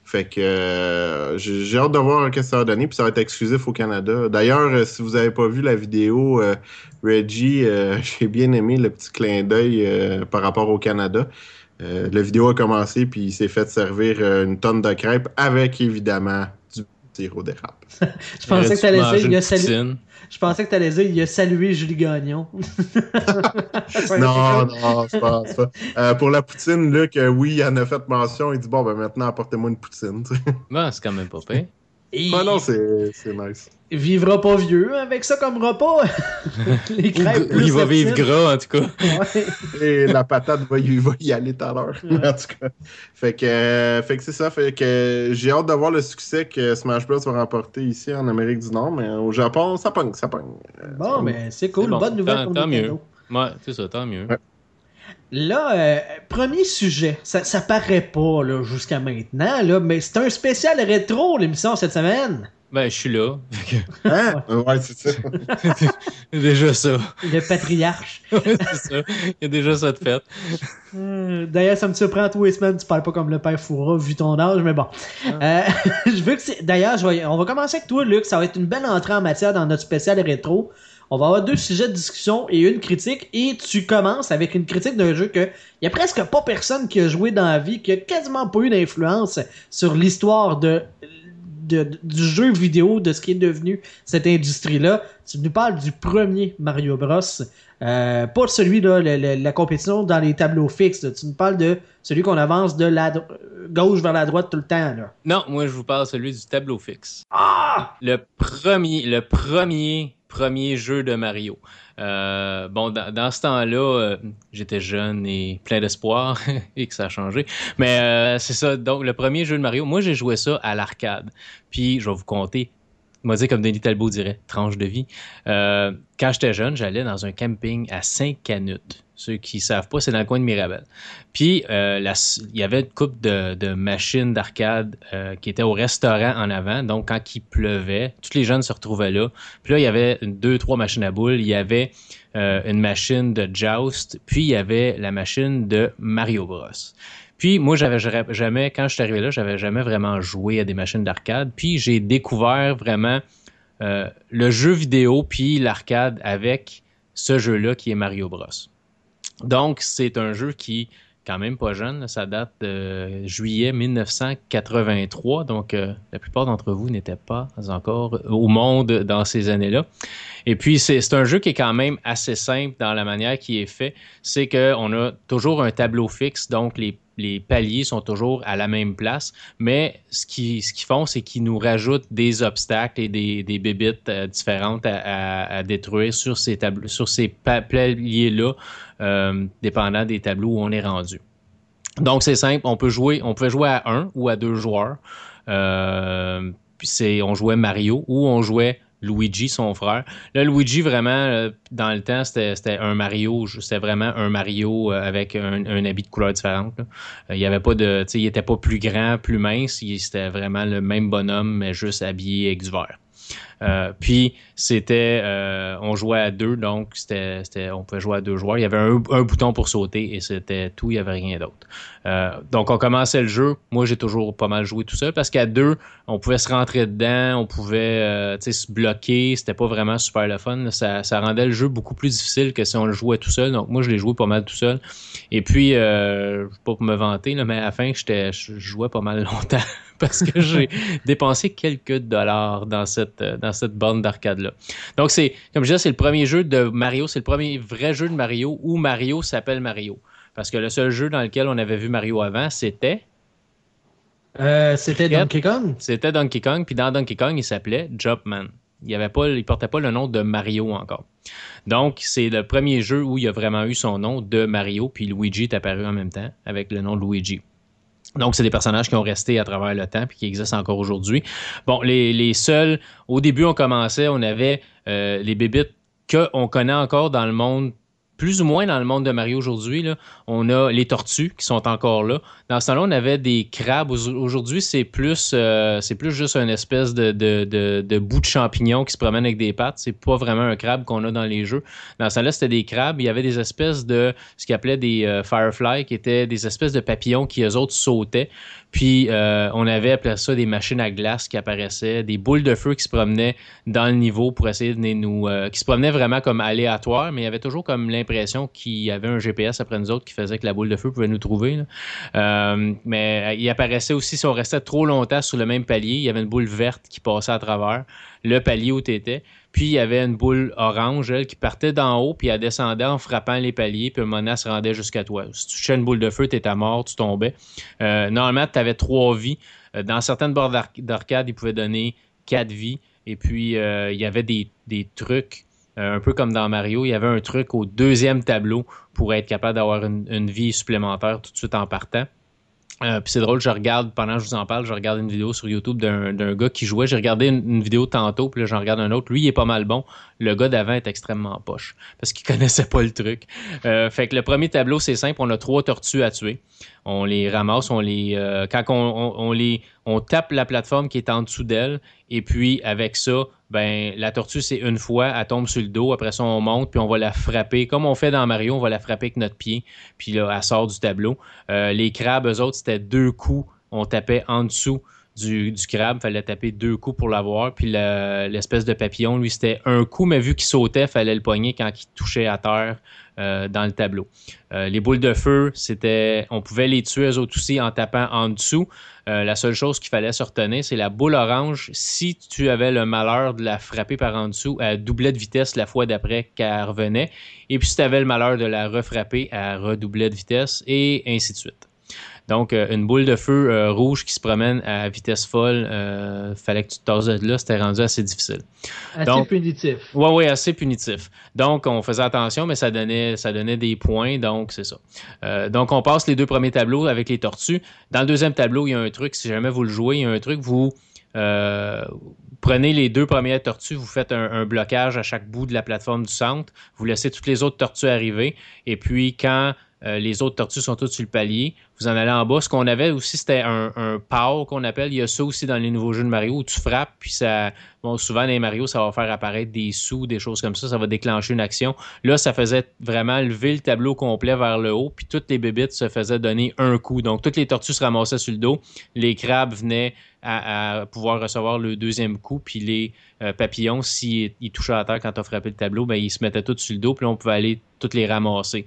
Fait que euh, j'ai hâte de voir ce que ça va donner, puis ça va être exclusif au Canada. D'ailleurs, euh, si vous n'avez pas vu la vidéo, euh, Reggie, *laughs* j'ai bien aimé le petit clin d'œil par rapport au Canada. la vidéo a commencé, puis il s'est fait servir une tonne de crêpes avec évidemment sirop d'érable. *laughs* Je pensais que tu allais dire, il a salué. Je pensais que tu allais dire il a salué Julie Gagnon. *laughs* non, non, je pense pas. Euh, pour la poutine, Luc, euh, oui, il en a fait mention. Il dit bon, ben maintenant, apportez-moi une poutine. Ben, c'est quand même pas pire. Ah non, c'est nice. Il vivra pas vieux avec ça comme repas. *laughs* Les crêpes il va vivre gras, en tout cas. Et la patate va y, va y aller tout à l'heure. en tout cas. Fait que, euh, fait que c'est ça. Fait que j'ai hâte de voir le succès que Smash Bros. va remporter ici en Amérique du Nord. Mais au Japon, ça pogne, ça pogne. Bon, mais c'est cool. Bonne nouvelle pour Tant mieux. Ouais, c'est ça, tant mieux. Là, euh, premier sujet, ça, ça paraît pas jusqu'à maintenant, là, mais c'est un spécial rétro l'émission cette semaine. Ben, je suis là. Hein? ouais, c'est ça. *laughs* déjà ça. Le patriarche. *laughs* c'est ça. Il y a déjà ça de fait. Euh, d'ailleurs, ça me surprend tous les semaines, tu parles pas comme le père Foura vu ton âge, mais bon. Euh, *laughs* je veux que c'est. D'ailleurs, on va commencer avec toi, Luc. Ça va être une belle entrée en matière dans notre spécial rétro. On va avoir deux sujets de discussion et une critique. Et tu commences avec une critique d'un jeu que il y a presque pas personne qui a joué dans la vie, qui a quasiment pas eu d'influence sur l'histoire de, du jeu vidéo, de ce qui est devenu cette industrie-là. Tu nous parles du premier Mario Bros. Euh, pas celui là, la, compétition dans les tableaux fixes. Tu nous parles de celui qu'on avance de la gauche vers la droite tout le temps. Là. Non, moi je vous parle de celui du tableau fixe. Ah! Le premier, le premier premier jeu de Mario. Euh, bon, dans, ce temps-là, euh, j'étais jeune et plein d'espoir *laughs* et que ça a changé. Mais euh, c'est ça. Donc, le premier jeu de Mario, moi, j'ai joué ça à l'arcade. Puis, je vais vous compter. Moi, dire comme Denis Talbot dirait, tranche de vie. quand j'étais jeune, j'allais dans un camping à Saint-Canute. Ceux qui savent pas, c'est dans le coin de Mirabel. Puis, euh, il y avait une coupe de, machines d'arcade euh, qui étaient au restaurant en avant. Donc, quand il pleuvait, tous les jeunes se retrouvaient là. Puis là, il y avait deux, trois machines à boules. Il y avait euh, une machine de Joust. Puis, il y avait la machine de Mario Bros. Puis moi, j'avais jamais, quand je suis arrivé là, j'avais jamais vraiment joué à des machines d'arcade. Puis j'ai découvert vraiment le jeu vidéo puis l'arcade avec ce jeu-là qui est Mario Bros. Donc, c'est un jeu qui, quand même pas jeune, ça date de juillet 1983, donc euh, la plupart d'entre vous n'étaient pas encore au monde dans ces années-là. Et puis, c'est un jeu qui est quand même assez simple dans la manière qui est fait. C'est qu'on a toujours un tableau fixe, donc les les paliers sont toujours à la même place, mais ce qu'ils font, c'est qu'ils nous rajoutent des obstacles et des, des bébites euh, différentes à, détruire sur ces sur ces paliers-là, euh, dépendant des tableaux où on est rendu. Donc c'est simple, on peut jouer, on jouer à un ou à deux joueurs. Euh, on jouait Mario ou on jouait Luigi, son frère. Là, Luigi, vraiment, euh, dans le temps, c'était un Mario. C'était vraiment un Mario euh, avec un, habit de couleur différente. Euh, il avait pas de. il était pas plus grand, plus mince. C'était vraiment le même bonhomme, mais juste habillé avec du vert. Puis c'était, on jouait à deux, donc c'était, on pouvait jouer à deux joueurs. Il y avait un, bouton pour sauter et c'était tout. Il n'y avait rien d'autre. Euh, donc, on commençait le jeu. Moi, j'ai toujours pas mal joué tout seul parce qu'à deux, on pouvait se rentrer dedans, on pouvait euh, se bloquer. C'était pas vraiment super le fun. Ça, rendait le jeu beaucoup plus difficile que si on le jouait tout seul. Donc, moi, je l'ai joué pas mal tout seul. Et puis, euh, pas pour me vanter, mais à la fin, je jouais pas mal *laughs* longtemps *laughs* parce que j'ai dépensé quelques dollars dans cette, dans cette bande d'arcade-là. Donc, c'est, comme je disais, c'est le premier jeu de Mario. C'est le premier vrai jeu de Mario où Mario s'appelle Mario. Parce que le seul jeu dans lequel on avait vu Mario avant, c'était. Euh, c'était Donkey Kong? C'était Donkey Kong, puis dans Donkey Kong, il s'appelait Jumpman. Il avait pas, il portait pas le nom de Mario encore. Donc, c'est le premier jeu où il a vraiment eu son nom de Mario, puis Luigi est apparu en même temps avec le nom de Luigi. Donc, c'est des personnages qui ont resté à travers le temps puis qui existent encore aujourd'hui. Bon, les, seuls, au début, on commençait, on avait euh, les bébites qu'on connaît encore dans le monde plus ou moins dans le monde de Mario aujourd'hui. On a les tortues qui sont encore là. Dans ce temps-là, on avait des crabes. Aujourd'hui, c'est plus, euh, plus juste une espèce de, de, bout de champignon qui se promène avec des pattes. C'est pas vraiment un crabe qu'on a dans les jeux. Dans ce temps-là, c'était des crabes. Il y avait des espèces de ce qu'ils appelaient des euh, fireflies, qui étaient des espèces de papillons qui, eux autres, sautaient. Puis euh, on avait appelé ça des machines à glace qui apparaissaient, des boules de feu qui se promenaient dans le niveau pour essayer de nous. qui se promenaient vraiment comme aléatoires, mais il y avait toujours comme l'impression qu'il y avait un GPS après nous autres qui faisait que la boule de feu pouvait nous trouver. Euh, mais il apparaissait aussi, si on restait trop longtemps sur le même palier, il y avait une boule verte qui passait à travers le palier où tu étais. Puis il y avait une boule orange, qui partait d'en haut, puis elle descendait en frappant les paliers, puis un se rendait jusqu'à toi. Si tu touchais une boule de feu, tu étais mort, tu tombais. Euh, normalement, tu avais trois vies. Euh, dans certaines bords d'arcade, ils pouvaient donner quatre vies. Et puis, il y avait des, trucs, un peu comme dans Mario, il y avait un truc au deuxième tableau pour être capable d'avoir une, vie supplémentaire tout de suite en partant. Euh, puis c'est drôle, je regarde, pendant que je vous en parle, je regarde une vidéo sur YouTube d'un gars qui jouait. J'ai regardé une, vidéo tantôt, puis là j'en regarde un autre. Lui, il est pas mal bon. Le gars d'avant est extrêmement poche parce qu'il *laughs* connaissait pas le truc. Euh, fait que le premier tableau, c'est simple. On a trois tortues à tuer. On les ramasse, on les. Euh, quand on, les. On tape la plateforme qui est en dessous d'elle, et puis avec ça, ben la tortue, c'est une fois, elle tombe sur le dos. Après ça, on monte, puis on va la frapper. Comme on fait dans Mario, on va la frapper avec notre pied, puis là, elle sort du tableau. les crabes, eux autres, c'était deux coups. On tapait en dessous du, du crabe, fallait taper deux coups pour l'avoir. Puis l'espèce de papillon, lui, c'était un coup, mais vu qu'il sautait, fallait le poigner quand il touchait à terre euh, dans le tableau. Euh, les boules de feu, c'était, on pouvait les tuer eux autres aussi en tapant en dessous. Euh, la seule chose qu'il fallait se retenir, c'est la boule orange. Si tu avais le malheur de la frapper par en dessous, elle doublait de vitesse la fois d'après qu'elle revenait. Et puis si tu avais le malheur de la refrapper, elle redoublait de vitesse et ainsi de suite. Donc, euh, une boule de feu euh, rouge qui se promène à vitesse folle, euh, fallait que tu te tasses de là, c'était rendu assez difficile. Assez punitif. Oui, oui, assez punitif. Donc, on faisait attention, mais ça donnait, ça donnait des points, donc c'est ça. donc, on passe les deux premiers tableaux avec les tortues. Dans le deuxième tableau, il y a un truc, si jamais vous le jouez, il y a un truc, vous prenez les deux premières tortues, vous faites un, blocage à chaque bout de la plateforme du centre, vous laissez toutes les autres tortues arriver, et puis quand euh, les autres tortues sont toutes sur le palier. Vous en allez en bas. Ce qu'on avait aussi, c'était un, un power qu'on appelle. Il y a ça aussi dans les nouveaux jeux de Mario où tu frappes, puis ça. Bon, souvent dans les Mario, ça va faire apparaître des sous, des choses comme ça. Ça va déclencher une action. Là, ça faisait vraiment lever le tableau complet vers le haut, puis toutes les bébites se faisaient donner un coup. Donc, toutes les tortues se ramassaient sur le dos. Les crabes venaient à, pouvoir recevoir le deuxième coup, puis les euh, papillons, s'ils touchaient à terre quand as frappé le tableau, ben, ils se mettaient tous sur le dos, puis on pouvait aller toutes les ramasser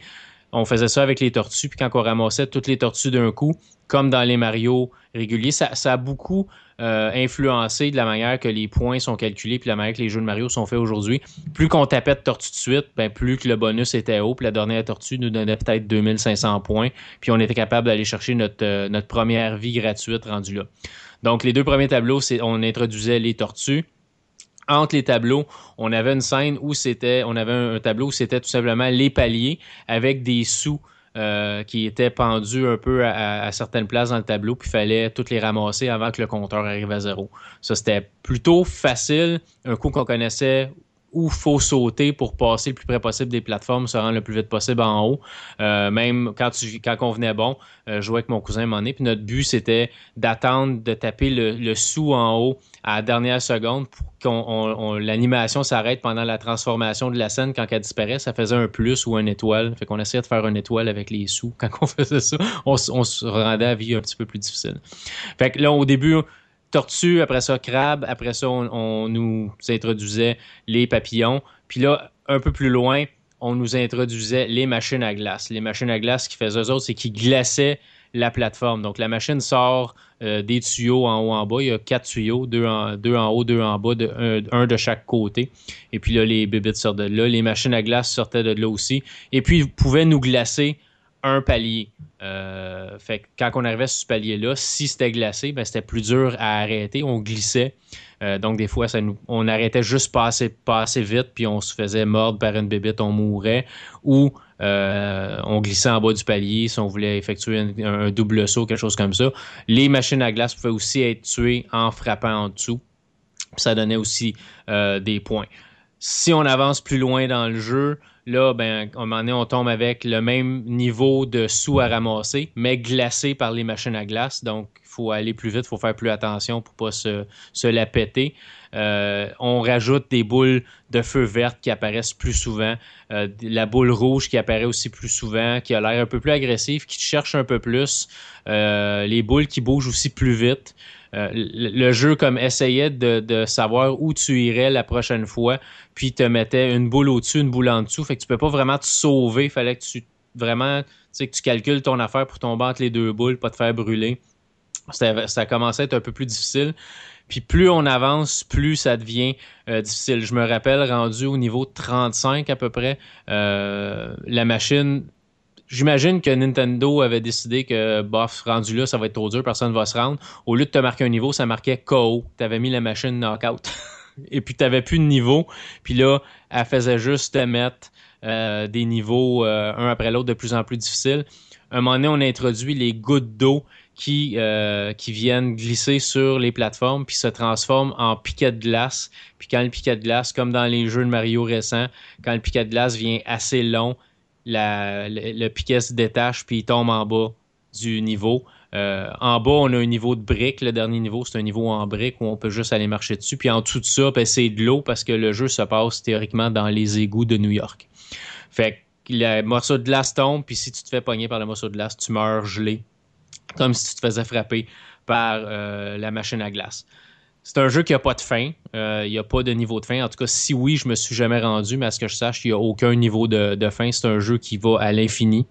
on faisait ça avec les tortues, puis quand on ramassait toutes les tortues d'un coup, comme dans les Mario réguliers, ça, a beaucoup euh, influencé de la manière que les points sont calculés, puis la manière que les jeux de Mario sont faits aujourd'hui. Plus qu'on tapait de tortues de suite, ben, plus que le bonus était haut, puis la dernière tortue nous donnait peut-être 2500 points, puis on était capable d'aller chercher notre, euh, notre première vie gratuite rendue là. Donc les deux premiers tableaux, on introduisait les tortues entre les tableaux, on avait une scène où c'était, on avait un, tableau où c'était tout simplement les paliers avec des sous euh, qui étaient pendus un peu à, certaines places dans le tableau, puis il fallait toutes les ramasser avant que le compteur arrive à zéro. Ça, c'était plutôt facile, un coup qu'on connaissait où faut sauter pour passer le plus près possible des plateformes, se rendre le plus vite possible en haut. Euh, même quand, quand on venait bon, euh, je jouais avec mon cousin Monet, puis notre but c'était d'attendre de taper le, le, sous en haut à la dernière seconde pour qu'on l'animation s'arrête pendant la transformation de la scène quand elle disparaît. Ça faisait un plus ou un étoile. Fait qu'on essayait de faire une étoile avec les sous. *laughs* Quand on faisait ça, on, on se rendait à la vie un petit peu plus difficile. Fait que là, au début, tortue, après ça crabe, après ça on, nous introduisait les papillons. Puis là, un peu plus loin, on nous introduisait les machines à glace. Les machines à glace, qui faisaient eux autres, c'est qu'ils glaçaient la plateforme. Donc la machine sort euh, des tuyaux en haut en bas. Il y a quatre tuyaux, deux en, deux en haut, deux en bas, un, de chaque côté. Et puis là, les bébites sortent de là. Les machines à glace sortaient de là aussi. Et puis, vous pouvez nous glacer un palier. Euh, fait que quand on arrivait sur ce palier-là, si c'était glacé, ben, c'était plus dur à arrêter. On glissait. Euh, donc, des fois, ça nous, on arrêtait juste pas assez, vite, puis on se faisait mordre par une bébite, on mourait. Ou euh, on glissait en bas du palier si on voulait effectuer un, double saut, quelque chose comme ça. Les machines à glace pouvaient aussi être tuées en frappant en dessous. ça donnait aussi des points. Si on avance plus loin dans le jeu, là, ben, à un moment donné, on tombe avec le même niveau de sous à ramasser, mais glacé par les machines à glace. Donc, il faut aller plus vite, il faut faire plus attention pour pas se, se la. Euh, on rajoute des boules de feu verte qui apparaissent plus souvent, euh, la boule rouge qui apparaît aussi plus souvent, qui a l'air un peu plus agressive, qui cherche un peu plus, euh, les boules qui bougent aussi plus vite. Le, jeu comme essayait de, savoir où tu irais la prochaine fois, puis te mettait une boule au-dessus, une boule en dessous, fait que tu peux pas vraiment te sauver, fallait que tu vraiment, que tu calcules ton affaire pour tomber entre les deux boules, pas te faire brûler. Ça, ça commençait à être un peu plus difficile. Puis plus on avance, plus ça devient euh, difficile. Je me rappelle, rendu au niveau 35 à peu près, euh, la machine J'imagine que Nintendo avait décidé que, bof, rendu là, ça va être trop dur, personne ne va se rendre. Au lieu de te marquer un niveau, ça marquait KO. Tu avais mis la machine knockout. *laughs* Et puis, tu n'avais plus de niveau. Puis là, elle faisait juste te mettre euh, des niveaux un après l'autre de plus en plus difficiles. un moment donné, on a introduit les gouttes d'eau qui, euh, qui viennent glisser sur les plateformes puis se transforment en piquet de glace. Puis quand le piquet de glace, comme dans les jeux de Mario récents, quand le piquet de glace vient assez long, le, piquet se détache puis il tombe en bas du niveau. Euh, en bas, on a un niveau de briques. Le dernier niveau, c'est un niveau en briques où on peut juste aller marcher dessus. Puis en dessous de ça, ben, c'est de l'eau parce que le jeu se passe théoriquement dans les égouts de New York. Fait que le morceau de glace tombe, puis si tu te fais pogner par le morceau de glace, tu meurs gelé comme si tu te faisais frapper par euh, la machine à glace. C'est un jeu qui n'a pas de fin. Euh, il n'y a pas de niveau de fin. En tout cas, si oui, je me suis jamais rendu, mais à ce que je sache, il n'y a aucun niveau de, fin. C'est un jeu qui va à l'infini.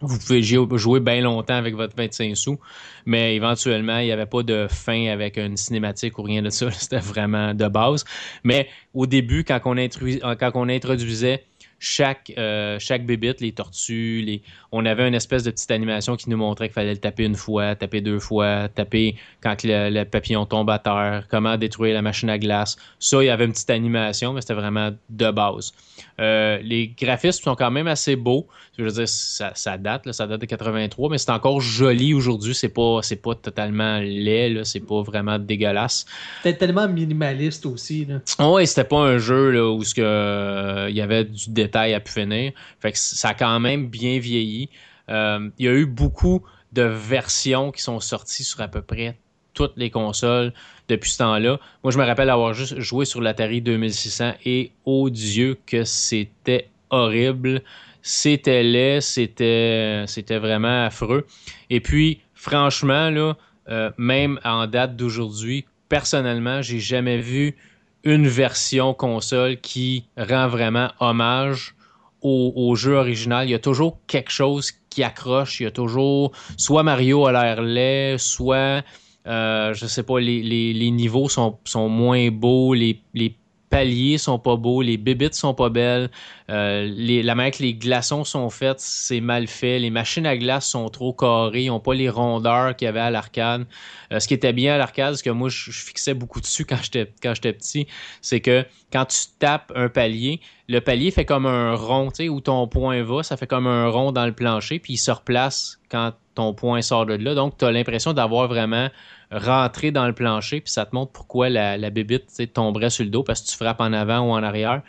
Vous pouvez jouer bien longtemps avec votre 25 sous, mais éventuellement, il n'y avait pas de fin avec une cinématique ou rien de ça. *laughs* C'était vraiment de base. Mais au début, quand on, quand on introduisait chaque, euh, chaque bébite, les tortues, les... on avait une espèce de petite animation qui nous montrait qu'il fallait le taper une fois, taper deux fois, taper quand le, papillon tombe à terre, comment détruire la machine à glace. Ça, il y avait une petite animation, mais c'était vraiment de base. Euh, les graphismes sont quand même assez beaux. Je veux dire, ça, ça date, ça date de 83, mais c'est encore joli aujourd'hui. C'est pas, c'est pas totalement laid, c'est pas vraiment dégueulasse. C'était tellement minimaliste aussi. Là. Oui, c'était pas un jeu là, où euh, il y avait du détail à pu finir. Fait que ça a quand même bien vieilli. Euh, il y a eu beaucoup de versions qui sont sorties sur à peu près toutes les consoles depuis ce temps-là. Moi, je me rappelle avoir juste joué sur l'Atari 2600 et oh Dieu que c'était horrible. C'était laid, c'était, vraiment affreux. Et puis, franchement, euh, même en date d'aujourd'hui, personnellement, j'ai jamais vu une version console qui rend vraiment hommage au, jeu original. Il y a toujours quelque chose qui accroche. Il y a toujours soit Mario à l'air laid, soit euh, je sais pas, les, les, niveaux sont, sont, moins beaux, les, les, paliers sont pas beaux, les bibites sont pas belles, euh, les, la manière que les glaçons sont faits, c'est mal fait, les machines à glace sont trop carrées, n'ont pas les rondeurs qu'il y avait à l'arcade. Euh, ce qui était bien à l'arcade, ce que moi je, fixais beaucoup dessus quand j'étais quand j'étais petit, c'est que quand tu tapes un palier, le palier fait comme un rond, tu où ton point va, ça fait comme un rond dans le plancher, puis il se replace quand ton point sort de là. Donc, tu as l'impression d'avoir vraiment rentré dans le plancher, puis ça te montre pourquoi la, la bébite tomberait sur le dos parce que tu frappes en avant ou en arrière.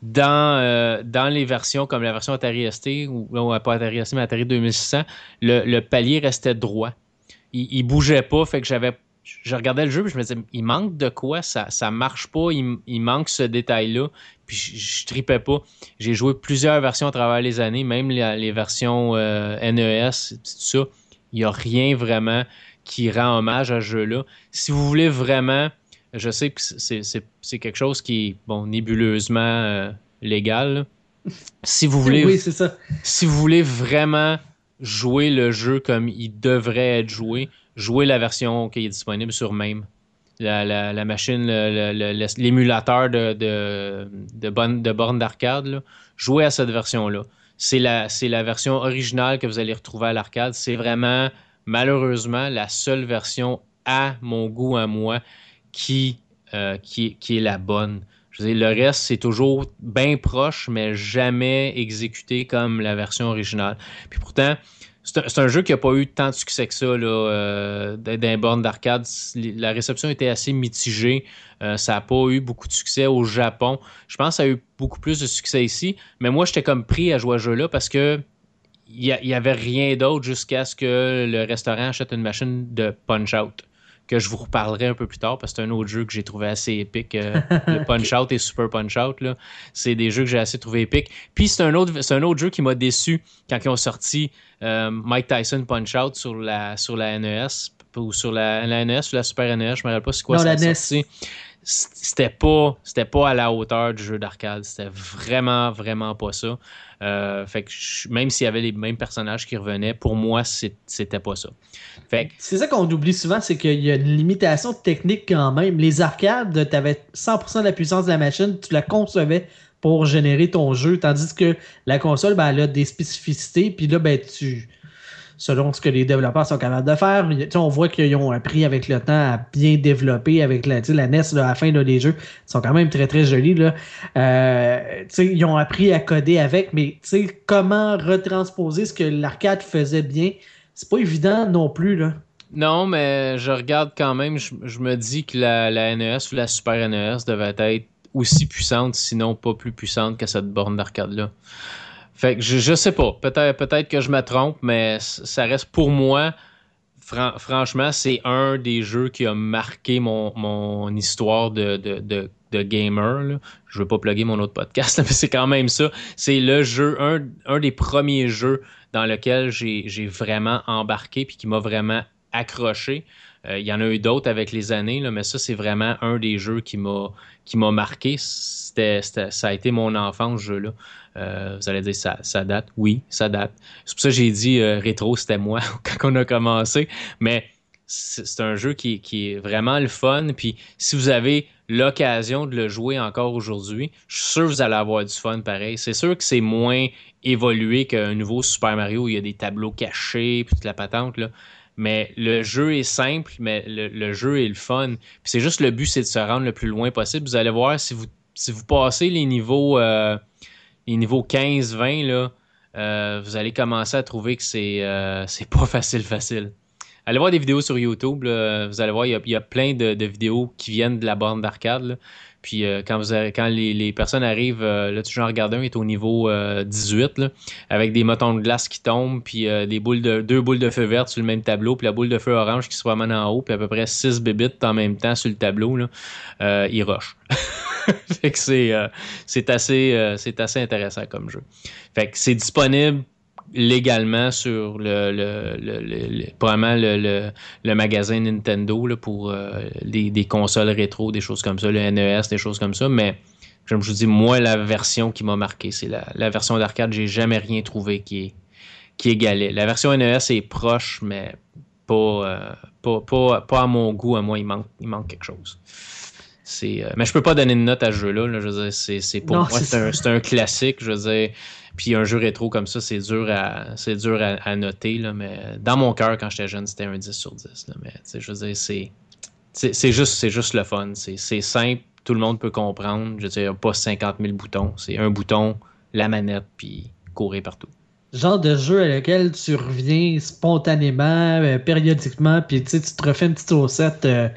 Dans, euh, les versions comme la version Atari ST, ou pas Atari ST, mais Atari 2600, le, palier restait droit. Il, il bougeait pas, fait que j'avais je regardais le jeu et je me disais, il manque de quoi, ça, ça marche pas, il, manque ce détail-là. Puis je, je, tripais pas. J'ai joué plusieurs versions à travers les années, même les, versions euh, NES, tout ça. Il n'y a rien vraiment qui rend hommage à ce jeu-là. Si vous voulez vraiment, je sais que c'est quelque chose qui est bon, nébuleusement euh, légal. Si vous voulez, *laughs* oui, ça. si vous voulez vraiment jouer le jeu comme il devrait être joué, jouer la version qui est disponible sur MAME. La, machine, l'émulateur de, de, borne d'arcade, jouer à cette version-là. C'est la, version originale que vous allez retrouver à l'arcade. C'est vraiment, malheureusement, la seule version à mon goût, à moi, qui, euh, qui, qui est la bonne. Je veux le reste, c'est toujours bien proche, mais jamais exécuté comme la version originale. Puis pourtant, c'est un, jeu qui n'a pas eu tant de succès que ça là, euh, d'un borne d'arcade. La réception était assez mitigée. Euh, ça n'a pas eu beaucoup de succès au Japon. Je pense que ça a eu beaucoup plus de succès ici. Mais moi, j'étais comme pris à jouer à ce jeu-là parce que il n'y avait rien d'autre jusqu'à ce que le restaurant achète une machine de punch-out que je vous reparlerai un peu plus tard parce que c'est un autre jeu que j'ai trouvé assez épique. Euh, *laughs* le Punch Out et Super Punch Out, c'est des jeux que j'ai assez trouvé épiques. Puis c'est un autre, c'est un autre jeu qui m'a déçu quand ils ont sorti euh, Mike Tyson Punch Out sur la, sur la NES ou sur la, NES ou la Super NES, je me rappelle pas c'est quoi ça la NES. C'était pas, pas à la hauteur du jeu d'arcade. C'était vraiment, vraiment pas ça. Euh, fait que même s'il y avait les mêmes personnages qui revenaient, pour moi, c'était pas ça. C'est ça qu'on oublie souvent, c'est qu'il y a une limitation technique quand même. Les arcades, tu avais 100% de la puissance de la machine, tu la concevais pour générer ton jeu, tandis que la console, ben, elle a des spécificités, puis là, ben, tu selon ce que les développeurs sont capables de faire. on voit qu'ils ont appris avec le temps à bien développer avec la, NES à la fin des jeux. sont quand même très très jolis. Là. Euh, ils ont appris à coder avec, mais comment retransposer ce que l'arcade faisait bien, c'est pas évident non plus. Là. Non, mais je regarde quand même, je, me dis que la, la, NES ou la Super NES devait être aussi puissante, sinon pas plus puissante que cette borne d'arcade-là. Fait que je, je sais pas. Peut-être peut que je me trompe, mais ça reste pour moi. franchement, c'est un des jeux qui a marqué mon, mon histoire de, de, de, gamer. Là. Je veux pas plugger mon autre podcast, *laughs* mais c'est quand même ça. C'est le jeu, un, un des premiers jeux dans lequel j'ai vraiment embarqué puis qui m'a vraiment accroché. Euh, il y en a eu d'autres avec les années, là, mais ça, c'est vraiment un des jeux qui m'a marqué. C'était, ça a été mon enfance, ce jeu-là. Euh, vous allez dire, ça, ça date. Oui, ça date. C'est pour ça que j'ai dit euh, rétro, c'était moi *laughs* quand on a commencé. Mais c'est un jeu qui, qui, est vraiment le fun. Puis si vous avez l'occasion de le jouer encore aujourd'hui, je suis sûr que vous allez avoir du fun pareil. C'est sûr que c'est moins évolué qu'un nouveau Super Mario où il y a des tableaux cachés puis toute la patente. Là. Mais le jeu est simple, mais le, jeu est le fun. Puis c'est juste le but, c'est de se rendre le plus loin possible. Vous allez voir si vous, si vous passez les niveaux. Euh, les niveaux 15-20, là, euh, vous allez commencer à trouver que c'est euh, *laughs* pas facile, facile. Allez voir des vidéos sur YouTube, vous allez voir, il y a, plein de, vidéos qui viennent de la borne d'arcade. Puis euh, quand, les, personnes arrivent, là, tu en regardes un, il est au niveau 18, avec des motons de glace qui tombent, puis des boules de, deux boules de feu verte sur le même tableau, puis la boule de feu orange qui se promène en haut, puis à peu près 6 bébites en même temps sur le tableau. Là, ils rushent. *laughs* fait que c'est, euh, assez, euh, c'est assez intéressant comme jeu. Fait que c'est disponible légalement sur le, le, le, magasin Nintendo pour euh, des, consoles rétro, des choses comme ça, le NES, des choses comme ça. Mais comme je vous dis, moi, la version qui m'a marqué, c'est la, version d'arcade. J'ai jamais rien trouvé qui est qui égalait. La version NES est proche, mais pas, pas, pas, pas à mon goût. À moi, il manque, il manque quelque chose. Euh, mais je peux pas donner une note à ce jeu-là. Je veux dire, c'est, pour moi, c'est un, classique. Je veux dire, puis un jeu rétro comme ça, c'est dur à, c'est dur à, noter. Là, mais dans mon cœur, quand j'étais jeune, c'était un 10 sur 10. Là, mais je veux dire, c'est, c'est, juste, c'est juste le fun. C'est, simple, tout le monde peut comprendre. Je veux dire, pas 50 000 boutons. C'est un bouton, la manette, puis courir partout genre de jeu à lequel tu reviens spontanément, euh, périodiquement, puis tu te refais une petite recette euh,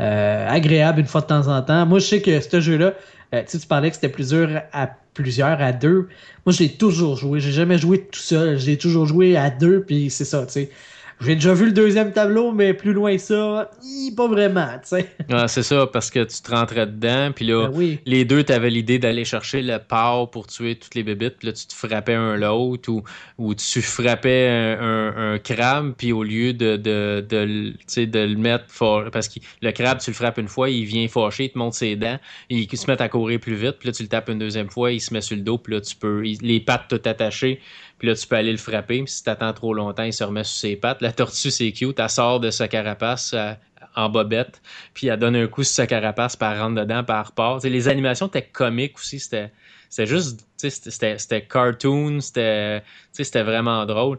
euh, agréable une fois de temps en temps. Moi, je sais que ce jeu-là, euh, tu parlais que c'était plusieurs à plusieurs à deux. Moi, je l'ai toujours joué. J'ai jamais joué tout seul. J'ai toujours joué à deux, puis c'est ça, tu sais. J'ai déjà vu le deuxième tableau, mais plus loin que ça, pas vraiment, tu sais. *laughs* Ah, c'est ça, parce que tu te rentrais dedans, puis là, ben les deux, tu avais l'idée d'aller chercher le power pour tuer toutes les bébites, puis là, tu te frappais un l'autre, ou, ou tu frappais un, crabe, puis au lieu de, de, de, de le mettre fort, parce que le crabe, tu le frappes une fois, il vient fâcher, il te monte ses dents, il se met à courir plus vite, puis là, tu le tapes une deuxième fois, il se met sur le dos, puis là, tu peux, les pattes tout attachées, puis là, tu peux aller le frapper. Puis si tu attends trop longtemps, il se remet sur ses pattes. La tortue, c'est cute. Elle sort de sa carapace euh, en bobette. Puis elle donne un coup sur sa carapace, elle rentre dedans, puis elle repart. les animations étaient comiques aussi. C'était, juste, c'était, cartoon. C'était, c'était vraiment drôle.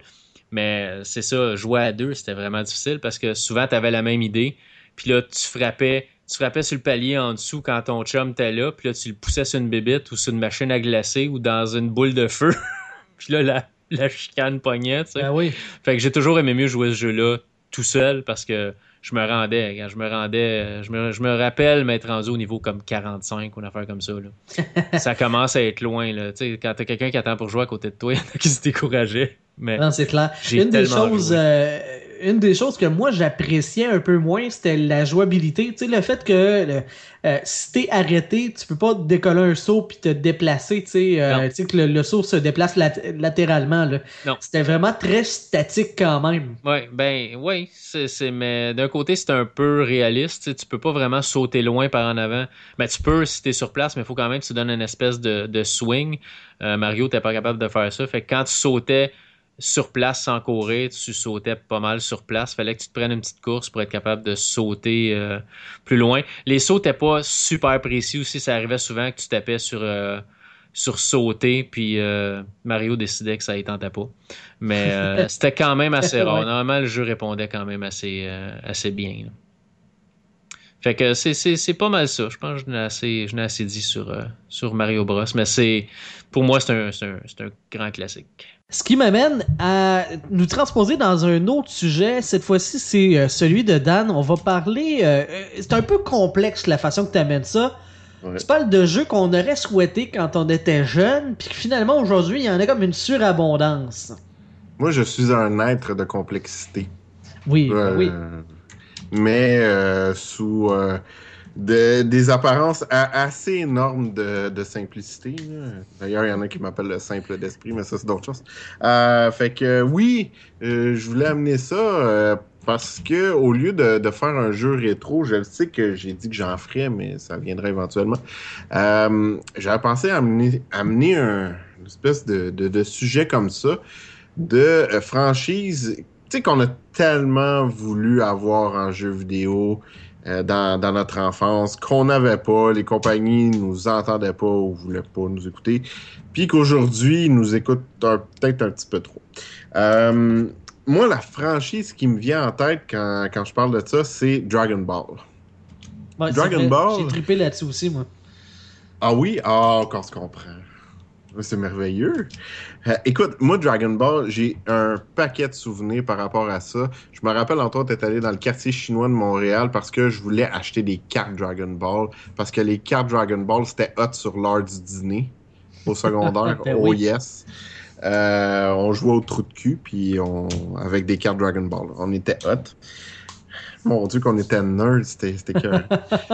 Mais c'est ça, jouer à deux, c'était vraiment difficile parce que souvent, tu la même idée. Puis là, tu frappais tu frappais sur le palier en dessous quand ton chum était là, puis là, tu le poussais sur une bébite ou sur une machine à glacer ou dans une boule de feu. *laughs* Puis là, la *laughs* chicane pognette. Tu sais. Ben oui. Fait que j'ai toujours aimé mieux jouer ce jeu-là tout seul parce que je me rendais. Quand je me rendais, je me, je me rappelle m'être rendu au niveau comme 45 ou une affaire comme ça. Là. *laughs* ça commence à être loin. Là. Tu sais, quand t'as quelqu'un qui attend pour jouer à côté de toi, *laughs* il y en a qui se décourageaient. Mais Non, c'est clair. Une des, choses, euh, une des choses que moi j'appréciais un peu moins, c'était la jouabilité. Tu sais, le fait que euh, si t'es arrêté, tu peux pas décoller un saut puis te déplacer. Tu sais, euh, tu sais que le, le saut se déplace lat- latéralement. là. C'était vraiment très statique quand même. Ouais, ben oui, c'est, c'est- mais d'un côté c'est un peu réaliste, tu sais, tu peux pas vraiment sauter loin par en avant. Ben tu peux si t'es sur place, mais il faut quand même que tu donnes une espèce de, de swing. Euh, Mario t'es pas capable de faire ça, fait que quand tu sautais sur place sans courir, tu sautais pas mal sur place. Fallait que tu te prennes une petite course pour être capable de sauter euh, plus loin. Les sauts n'étaient pas super précis aussi, ça arrivait souvent que tu tapais sur euh, sur sauter, puis euh, Mario décidait que ça y tentait pas. Mais *laughs* c'était quand même assez rare. Normalement, le jeu répondait quand même assez, assez bien. là. Fait que c'est, c'est, c'est pas mal ça. Je pense que je n'ai assez, je n'ai assez dit sur, euh, sur Mario Bros. Mais c'est pour moi, c'est un, c'est, un, c'est un grand classique. Ce qui m'amène à nous transposer dans un autre sujet. Cette fois-ci, c'est euh, celui de Dan. On va parler. euh, euh, c'est un peu complexe la façon que tu amènes ça. Ouais. Tu parles de jeux qu'on aurait souhaité quand on était jeune, puis que finalement aujourd'hui, il y en a comme une surabondance. Moi, je suis un être de complexité. Oui, Euh, oui. Mais euh, sous euh, de- des apparences assez énormes de, simplicité. D'ailleurs, il y en a qui m'appellent le simple d'esprit, mais ça, c'est d'autres choses. Euh, fait que oui, je voulais amener ça parce que au lieu de, faire un jeu rétro, je le sais que j'ai dit que j'en ferais, mais ça viendra éventuellement. J'avais pensé à amener, un, une espèce de, sujet comme ça, de franchise tu sais qu'on a tellement voulu avoir en jeu vidéo euh, dans, dans notre enfance qu'on n'avait pas, les compagnies nous entendaient pas ou voulaient pas nous écouter, puis qu'aujourd'hui ils nous écoutent peut-être un petit peu trop. Euh, moi, la franchise qui me vient en tête quand, quand je parle de ça, c'est Dragon Ball. Ouais, Dragon. Ball? J'ai trippé là-dessus aussi, moi. Ah oui? Ah, encore se comprend. C'est merveilleux. Euh, écoute, moi, Dragon Ball, j'ai un paquet de souvenirs par rapport à ça. Je me rappelle, entre autres, être allé dans le quartier chinois de Montréal parce que je voulais acheter des cartes Dragon Ball. Parce que les cartes Dragon Ball, c'était hot sur l'heure du dîner au secondaire. *laughs* Ben oh oui. yes. Euh, on jouait au trou de cul, puis on... avec des cartes Dragon Ball. On était hot. Mon Dieu, qu'on était nerds, c'était que.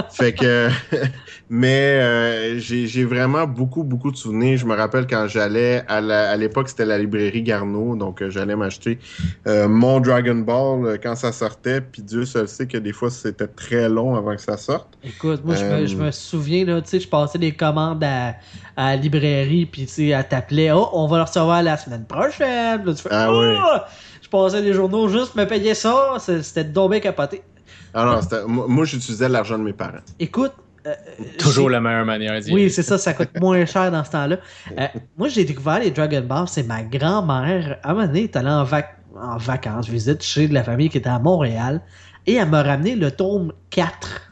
fait que. *laughs* Mais euh, j'ai vraiment beaucoup, beaucoup de souvenirs. Je me rappelle quand j'allais, à la- à l'époque, c'était la librairie Garneau, donc euh, j'allais m'acheter euh, mon Dragon Ball quand ça sortait, puis Dieu seul sait que des fois, c'était très long avant que ça sorte. Écoute, moi, je, me, je me souviens, là, tu sais, je passais des commandes à, à la librairie, puis tu sais, elle t'appelait, oh, on va le recevoir la semaine prochaine. Là, tu fais, Ah oh! Je passais des journaux juste me payer ça, c'était tombé capoté. Ah non, c'était- moi, moi, j'utilisais l'argent de mes parents. Écoute, euh, Toujours la meilleure manière d'y Oui, aller. c'est ça, ça coûte *laughs* moins cher dans ce temps-là. Euh, moi, j'ai découvert les Dragon Ball, c'est ma grand-mère. À un moment donné, elle est allée en, vac- en vacances, visite chez de la famille qui était à Montréal, et elle m'a ramené le tome 4.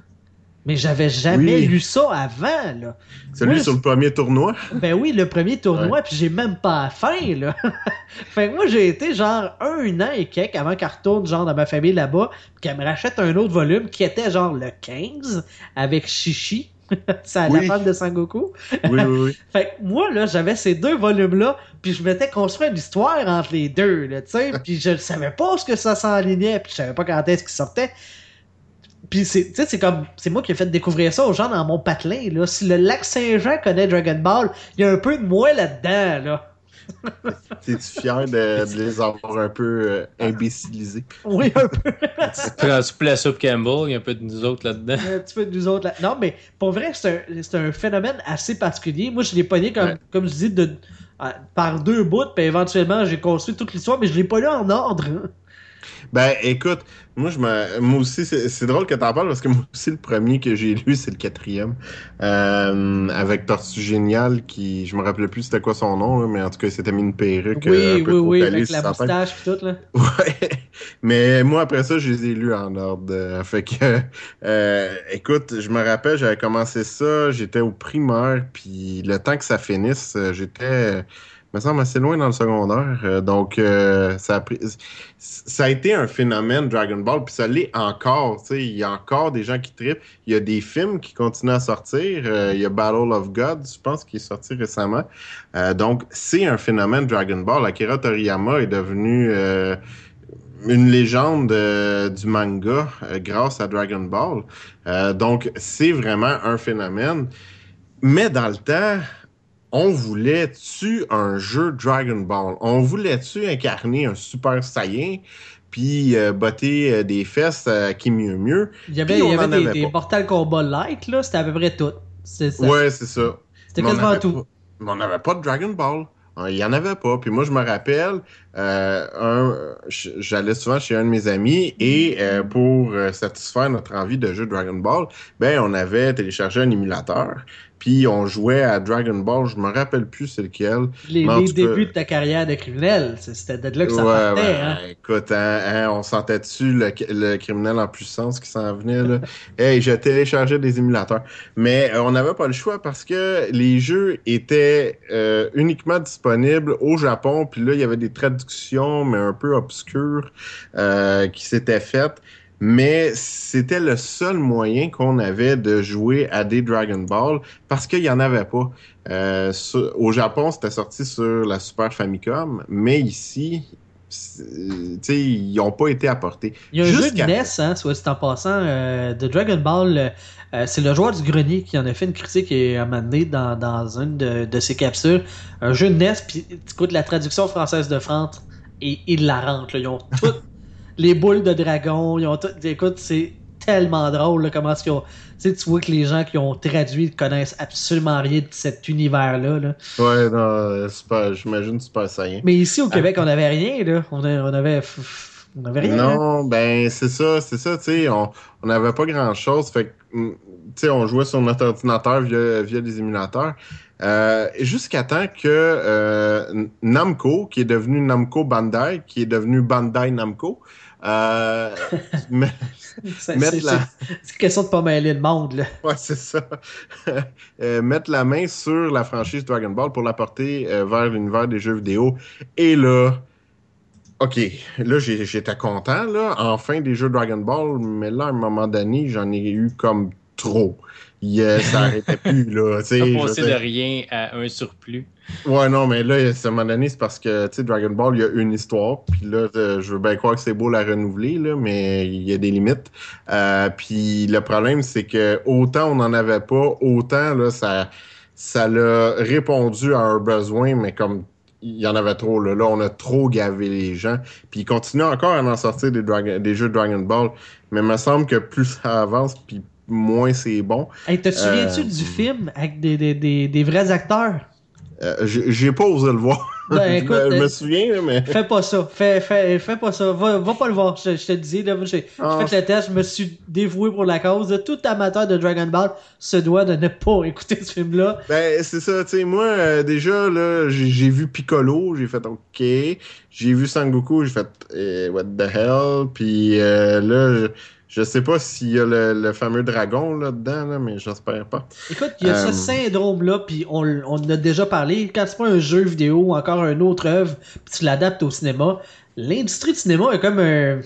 Mais j'avais jamais Oui. lu ça avant, là. Celui sur le premier tournoi. *laughs* Ben oui, le premier tournoi, puis j'ai même pas faim, là. *laughs* fait que moi, j'ai été genre un an et quelques avant qu'elle retourne, genre, dans ma famille là-bas, puis qu'elle me rachète un autre volume qui était genre le 15 avec Chichi. *laughs* C'est à la femme de Sangoku. Oui, oui, oui. Fait que moi, là, j'avais ces deux volumes-là, puis je m'étais construit une histoire entre les deux, là, tu sais, puis je ne savais pas ce que ça s'enlignait, puis je savais pas quand est-ce qu'il sortait. Puis c'est, tu sais, c'est comme, c'est moi qui ai fait découvrir ça aux gens dans mon patelin, là. Si le lac Saint-Jean connaît Dragon Ball, il y a un peu de moi là-dedans, là. *laughs* T'es-tu fier de, de les avoir un peu euh, imbécilisés? Oui, un peu. Tu prends la soupe Campbell, il y a un peu de nous autres là-dedans. un petit peu de nous autres là. Non, mais pour vrai, c'est un, c'est un phénomène assez particulier. Moi, je l'ai pogné comme, Ouais. comme je dis, de, euh, par deux bouts, puis éventuellement, j'ai construit toute l'histoire, mais je l'ai pas lu en ordre. Ben, écoute, moi, je me... moi aussi, c'est drôle que t'en parles parce que moi aussi, le premier que j'ai lu, c'est le quatrième. Euh, avec Tortue Génial, qui, je me rappelais plus c'était quoi son nom, là, mais en tout cas, il s'était mis une perruque. euh, Oui, un peu oui, oui, avec la moustache pis tout, là. *laughs* Ouais. Mais moi, après ça, je les ai lus en ordre. Euh, Fait que, euh, écoute, je me rappelle, j'avais commencé ça, j'étais au primaire, puis le temps que ça finisse, euh, j'étais me semble assez loin dans le secondaire. Euh, donc, euh, ça, a pris, ça a été un phénomène Dragon Ball, puis ça l'est encore. Il y a encore des gens qui trippent. Il y a des films qui continuent à sortir. Euh, il y a Battle of Gods, je pense, qui est sorti récemment. donc, c'est un phénomène Dragon Ball. Akira Toriyama est devenu une légende du manga grâce à Dragon Ball. donc, c'est vraiment un phénomène. Mais dans le temps, on voulait-tu un jeu Dragon Ball? On voulait-tu incarner un Super Saiyan? Puis euh, botter euh, des fesses à qui mieux mieux? Il y avait, il y avait des, Mortal Kombat-like, là, c'était à peu près tout. Ça. Ouais, c'est ça. C'était quasiment tout. mais on n'avait pas de Dragon Ball. Il n'y en avait pas. Puis moi, je me rappelle, euh, j'allais souvent chez un de mes amis et pour satisfaire notre envie de jeu Dragon Ball, ben on avait téléchargé un émulateur. Puis on jouait à Dragon Ball, je me rappelle plus c'est lequel. Les, débuts de ta carrière de criminel, c'était de là que ça partait. hein? Écoute, hein, hein, on sentait dessus le, criminel en puissance qui s'en venait. Là? *laughs* hey, je téléchargeais des émulateurs. Mais euh, on n'avait pas le choix parce que les jeux étaient euh, uniquement disponibles au Japon. Puis là, il y avait des traductions, mais un peu obscures, euh, qui s'étaient faites mais c'était le seul moyen qu'on avait de jouer à des Dragon Ball parce qu'il n'y en avait pas. Euh, au Japon, c'était sorti sur la Super Famicom, mais ici, ils n'ont pas été apportés. Il y a un jeu de NES, hein, soit en passant, euh, de Dragon Ball. Euh, c'est le joueur du grenier qui en a fait une critique et a amené dans, dans une de, ses capsules. Un jeu de NES, puis écoute, la traduction française de France, et ils la rentrent. Ils ont tout les boules de dragon. Ils ont Écoute, c'est tellement drôle comment est-ce qu'ils ont. Tu, sais, tu vois que les gens qui ont traduit connaissent absolument rien de cet univers-là. Là. Ouais, non, pas, j'imagine Super Saiyan. Mais ici au Québec, on n'avait rien, là. On, on avait. On avait rien. Non, ben c'est ça, c'est ça, tu sais, on n'avait pas grand-chose. Fait que, mm, tu sais, on jouait sur notre ordinateur via, via des émulateurs. Euh, jusqu'à temps que euh, Namco, qui est devenu Namco Bandai, qui est devenu Bandai Namco, euh, *laughs* c'est une question de pas mêler le monde. Là. Ouais, c'est ça. *laughs* euh, mettre la main sur la franchise Dragon Ball pour la porter euh, vers l'univers des jeux vidéo. Et là, OK, là, j'étais content, là, enfin des jeux Dragon Ball, mais là, à un moment donné, j'en ai eu comme trop. Il, ça n'arrêtait plus, là. *laughs* Passé de rien à un surplus. Ouais, non, mais là, à un moment donné, c'est parce que, tu sais, Dragon Ball, il y a une histoire, puis là, je veux bien croire que c'est beau la renouveler, là, mais il y a des limites. Euh, puis le problème, c'est que autant on n'en avait pas, autant, là, ça ça l'a répondu à un besoin, mais comme il y en avait trop. Là, là on a trop gavé les gens. Puis il continue encore à en sortir des, des jeux de Dragon Ball. Mais il me semble que plus ça avance, puis moins c'est bon. Hey, te souviens-tu euh, du film avec des, des, des, des vrais acteurs? Euh, j'ai pas osé le voir. *laughs* Ben, écoute, je, me, euh, souviens, mais. Fais pas ça. Fais, fais, fais pas ça. Va, va pas le voir. Je, te dis, j'ai ah. fait le test, je me suis dévoué pour la cause. Tout amateur de Dragon Ball se doit de ne pas *laughs* écouter ce film-là. Ben, c'est ça. Tu sais, moi, euh, déjà, là, j'ai vu Piccolo, j'ai fait OK. J'ai vu Sangoku, j'ai fait eh, What the hell? Puis là, je sais pas s'il y a le, fameux dragon là-dedans, mais j'espère pas. Écoute, il y a ce euh, syndrome-là, puis on, en a déjà parlé. Quand c'est pas un jeu vidéo ou encore une autre œuvre, puis tu l'adaptes au cinéma, l'industrie du cinéma est comme un,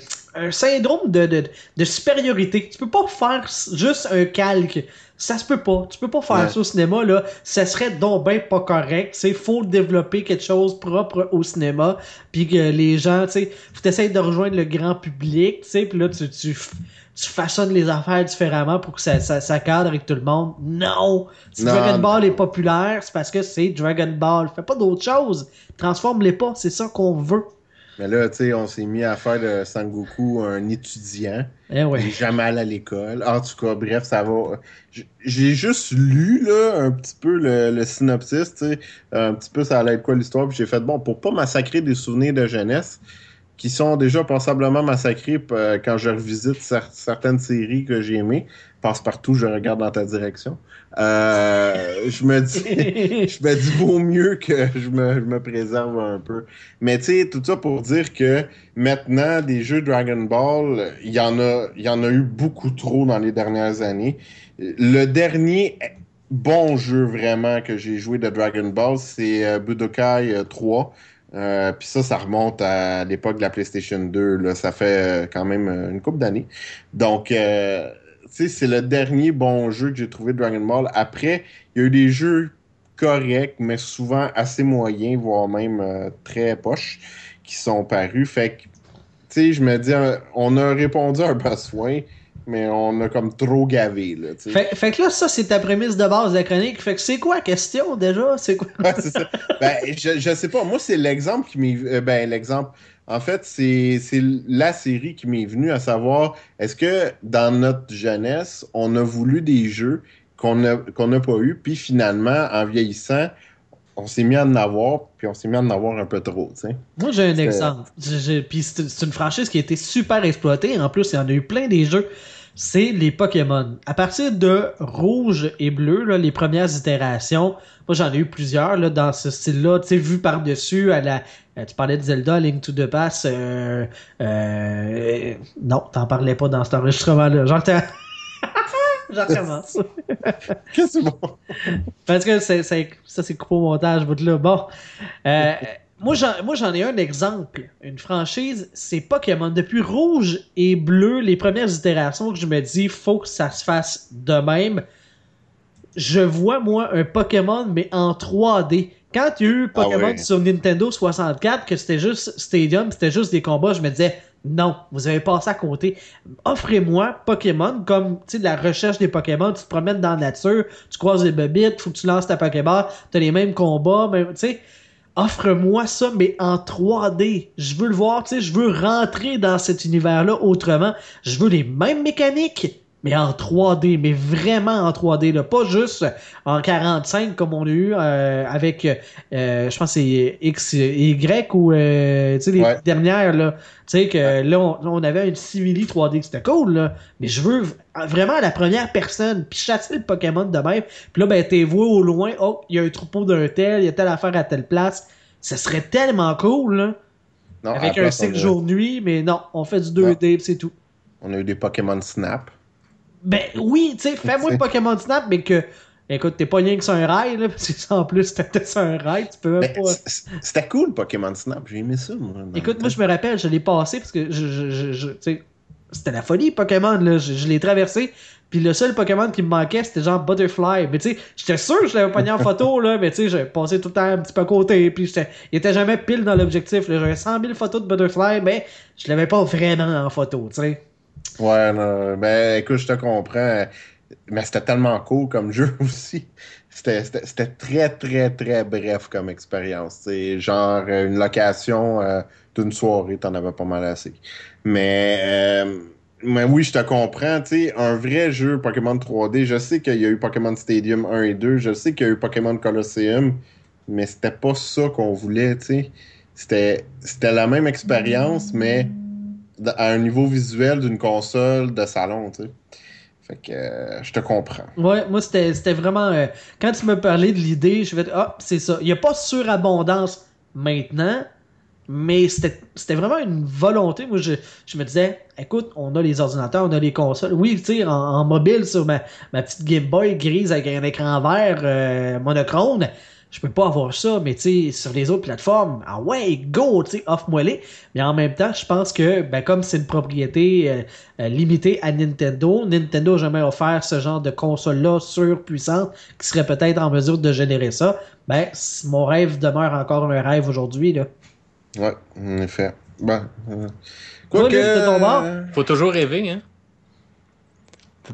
syndrome de, de, supériorité. Tu peux pas faire juste un calque. Ça se peut pas. Tu peux pas faire ça au cinéma, là. Ça serait donc ben pas correct. Il faut développer quelque chose propre au cinéma. Puis que les gens, tu sais, faut essayer de rejoindre le grand public, tu sais. Puis là, tu, tu tu façonnes les affaires différemment pour que ça, ça, cadre avec tout le monde. Non! Si Dragon Ball est populaire, c'est parce que c'est Dragon Ball. Fais pas d'autre chose. Transforme-les pas. C'est ça qu'on veut. Mais là, tu sais, on s'est mis à faire de Sangoku un étudiant. Eh ouais. Il jamais allé à l'école. En tout cas, bref, ça va. J'ai juste lu, là, un petit peu le, synopsis, tu sais. Un petit peu, ça allait être quoi l'histoire. Puis j'ai fait, bon, pour pas massacrer des souvenirs de jeunesse, qui sont déjà passablement massacrés euh, quand je revisite certaines séries que j'ai aimées. Passe partout, je regarde dans ta direction. Euh, je me dis, *laughs* je me dis vaut mieux que je me, préserve un peu. Mais tu sais, tout ça pour dire que maintenant, des jeux Dragon Ball, il y en a, il y en a eu beaucoup trop dans les dernières années. Le dernier bon jeu vraiment que j'ai joué de Dragon Ball, c'est Budokai 3. Puis ça, ça remonte à l'époque de la PlayStation 2. Là. Ça fait quand même une couple d'années. Donc, sais, c'est le dernier bon jeu que j'ai trouvé de Dragon Ball. Après, il y a eu des jeux corrects, mais souvent assez moyens, voire même très poches, qui sont parus. Fait que tu sais, je me dis, on a répondu à un besoin, mais on a comme trop gavé. Là, fait, fait, que là, ça, c'est ta prémisse de base de la chronique. Fait que c'est quoi la question déjà? C'est quoi? *laughs* ça. Ben, je, je sais pas. Moi, c'est l'exemple qui m'est. Euh, ben, l'exemple. En fait, c'est la série qui m'est venue à savoir est-ce que dans notre jeunesse, on a voulu des jeux qu'on n'a pas eu, puis finalement, en vieillissant, on s'est mis à en avoir, puis on s'est mis à en avoir un peu trop. Moi, j'ai un exemple. Puis c'est une franchise qui a été super exploitée. En plus, il y en a eu plein des jeux. C'est les Pokémon. À partir de rouge et bleu, là, les premières itérations, moi j'en ai eu plusieurs là, dans ce style-là, tu sais, vu par-dessus à la. Euh, tu parlais de Zelda, Link to the Pass. Euh, euh, non, t'en parlais pas dans cet enregistrement-là. J'en *laughs* commence. Qu'est-ce que c'est bon? Parce que ça, c'est coupé au montage, bout là. Bon. Euh, moi, j'en ai un exemple. Une franchise, c'est Pokémon. Depuis rouge et bleu, les premières itérations que je me dis, faut que ça se fasse de même. Je vois, moi, un Pokémon, mais en 3D. Quand il y a eu ah Pokémon sur Nintendo 64, que c'était juste Stadium, c'était juste des combats, je me disais, non, vous avez passé à côté. Offrez-moi Pokémon comme de la recherche des Pokémon. Tu te promènes dans la nature, tu croises des bébites, faut que tu lances ta Pokéball, tu as les mêmes combats. Mais, offre-moi ça, mais en 3D. Je veux le voir, je veux rentrer dans cet univers-là autrement. Je veux les mêmes mécaniques mais en 3D, mais vraiment en 3D, là. pas juste en 45 comme on a eu euh, avec, euh, je pense c'est X, Y ou euh, tu sais les dernières là, tu sais que là on, avait une simili 3D, c'était cool là, mais je veux vraiment la première personne, puis chasser le Pokémon de même, puis là ben t'es vu au loin, oh il y a un troupeau d'un tel, il y a telle affaire à telle place, ça serait tellement cool là, avec un cycle jour-nuit, mais non, on fait du 2D, c'est tout. On a eu des Pokémon Snap. Ben oui, tu sais, fais-moi le Pokémon Snap, mais que. Écoute, t'es pas rien que sur un rail, là, *laughs* parce que en plus, t'étais sur un rail, tu peux même ben, pas. C'était cool, Pokémon Snap, j'ai aimé ça, moi. Écoute, moi, je me rappelle, je l'ai passé parce que je, je, je, sais, c'était la folie, Pokémon, là. Je, l'ai traversé, puis le seul Pokémon qui me manquait, c'était genre Butterfly. Mais tu sais, j'étais sûr que je l'avais pogné en photo, *laughs* là, mais tu sais, j'ai passé tout le temps un petit peu à côté, puis il était jamais pile dans l'objectif. J'avais 100 000 photos de Butterfly, mais je l'avais pas vraiment en photo, tu sais. Ouais, non, ben écoute, je te comprends. Mais c'était tellement cool comme jeu *laughs* aussi. C'était très, très, très bref comme expérience. C'est genre euh, une location euh, d'une soirée, t'en avais pas mal assez. Mais, euh, mais oui, je te comprends. sais un vrai jeu Pokémon 3D, je sais qu'il y a eu Pokémon Stadium 1 et 2, je sais qu'il y a eu Pokémon Colosseum, mais c'était pas ça qu'on voulait. C'était la même expérience, mais à un niveau visuel d'une console de salon, tu sais. Fait que euh, je te comprends. Ouais, moi c'était vraiment. Euh, quand tu me parlais de l'idée, je vais ah, c'est ça. Il n'y a pas surabondance maintenant, mais c'était vraiment une volonté. Moi, je, je, me disais, écoute, on a les ordinateurs, on a les consoles. Oui, tu sais, en, mobile sur ma, ma, petite Game Boy grise avec un écran vert euh, monochrome je peux pas avoir ça, mais tu sais, sur les autres plateformes, ah ouais, go, tu sais, offre-moi les. Mais en même temps, je pense que, ben, comme c'est une propriété euh, euh, limitée à Nintendo, Nintendo n'a jamais offert ce genre de console-là surpuissante qui serait peut-être en mesure de générer ça. Ben, mon rêve demeure encore un rêve aujourd'hui, là. Ouais, en effet. Ben, euh... Quoi que... Faut toujours rêver, hein.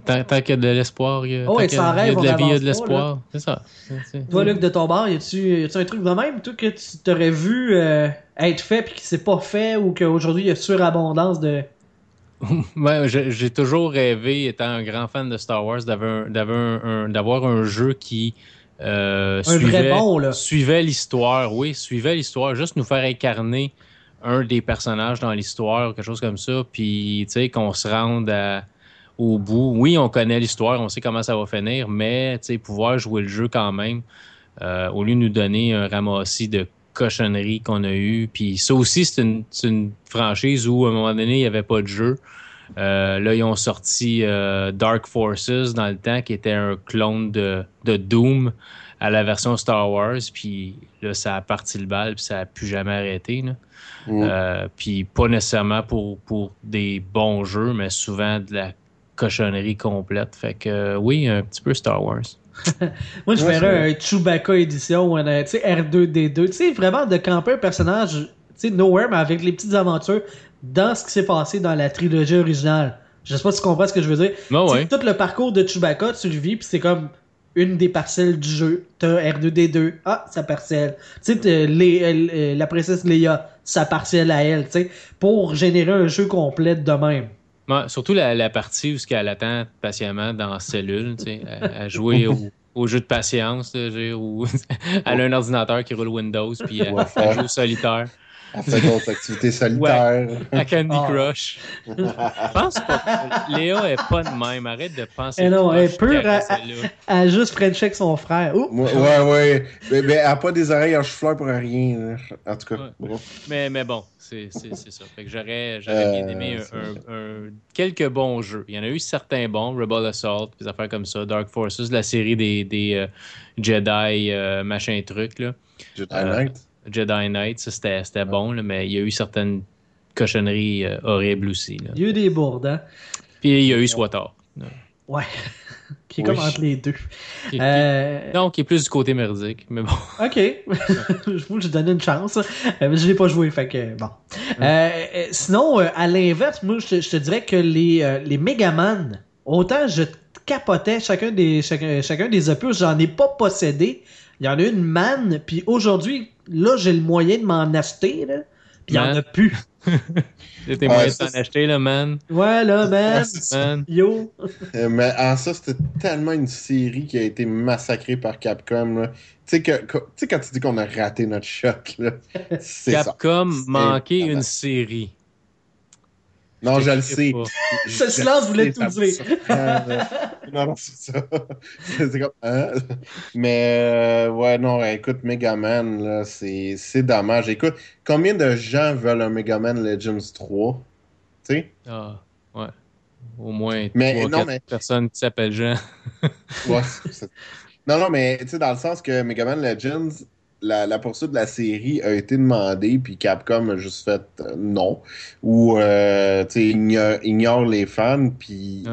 Tant, qu'il y a de l'espoir, il y a, oh, de la vie, il y a de l'espoir. C'est ça. Toi, Luc, de ton bord, y a-tu un truc de même, toi, que tu t'aurais vu euh, être fait puis qui s'est pas fait ou qu'aujourd'hui il y a surabondance de. *laughs* j'ai toujours rêvé, étant un grand fan de Star Wars, d'avoir un, jeu qui euh, suivait, l'histoire. Oui, suivait l'histoire. Juste nous faire incarner un des personnages dans l'histoire, quelque chose comme ça, puis tu sais, qu'on se rende à au bout. Oui, on connaît l'histoire, on sait comment ça va finir, mais pouvoir jouer le jeu quand même, euh, au lieu de nous donner un ramassis de cochonneries qu'on a eu. Puis ça aussi, c'est une, franchise où, à un moment donné, il n'y avait pas de jeu. Euh, là, ils ont sorti euh, Dark Forces dans le temps, qui était un clone de, de, Doom à la version Star Wars. Puis là, ça a parti le bal, puis ça n'a plus jamais arrêté. Là. Mm. Euh, puis pas nécessairement pour, pour des bons jeux, mais souvent de la cochonnerie complète. Fait que oui, un petit peu Star Wars. *laughs* Moi, je verrais un Chewbacca édition, tu sais, R2D2. Tu sais, vraiment de camper un personnage, tu sais, nowhere, mais avec les petites aventures dans ce qui s'est passé dans la trilogie originale. Je sais pas si tu comprends ce que je veux dire. Tout le parcours de Chewbacca, tu le vis, puis c'est comme une des parcelles du jeu. T'as R2D2, ah, sa parcelle. Tu sais, euh, la princesse Leia, sa parcelle à elle, tu sais, pour générer un jeu complet de même. Surtout la, partie où elle attend patiemment dans la cellule, tu sais, à, jouer *laughs* au, jeu de patience, où *laughs* elle a un ordinateur qui roule Windows, puis elle, elle joue au solitaire. Elle fait d'autres activités solitaires. à Candy ah. Crush. *laughs* Je pense pas. Léa est pas de même. Arrête de penser. Et eh non, elle est pure. Elle, juste French avec son frère. Ouais, ouais. Mais, elle n'a pas des oreilles en chou pour rien. En tout cas. Mais, mais bon, c'est ça. Fait que j'aurais bien aimé euh, un, quelques bons jeux. Il y en a eu certains bons. Rebel Assault, des affaires comme ça. Dark Forces, la série des, des euh, Jedi, euh, machin truc. Là. Jedi Knight. Jedi Knight, ça c'était bon, mais il y a eu certaines cochonneries euh, horribles aussi. Il y a eu des bourdes, hein? Puis il y a eu SWATAR. Ouais. *laughs* qui est comme entre les deux. Qui, euh... Non, qui est plus du côté merdique, mais bon. *laughs* Ok. *laughs* je vous donne une chance. Euh, mais je l'ai pas joué, fait que bon. Euh, sinon, à l'inverse, moi, je te, dirais que les, les Megaman, autant je capotais chacun des, chacun, chacun des opus, j'en ai pas possédé. Il y en a une man, puis aujourd'hui, là, j'ai le moyen de m'en acheter, là. Puis il y en a plus. *laughs* J'ai tes moyens de t'en acheter, là, man. Ouais, là, *laughs* man. Yo. Euh, mais en ça, c'était tellement une série qui a été massacrée par Capcom. Tu sais, quand tu dis qu'on a raté notre shot, là, *laughs* Capcom manquait une série. Non, je, le sais. Ce silence voulait tout dire. *laughs* non, non, c'est ça. *laughs* c'est comme. Hein? Mais, euh, ouais, non, écoute, Megaman, là, c'est dommage. Écoute, combien de gens veulent un Megaman Legends 3? Tu sais? Ah, ouais. Au moins mais, 3, non, mais... personnes qui s'appellent Jean. ouais. Non, non, mais, tu sais, dans le sens que Megaman Legends, la, poursuite de la série a été demandée, puis Capcom a juste fait euh, non. Ou, euh, tu sais, ignore, les fans, puis...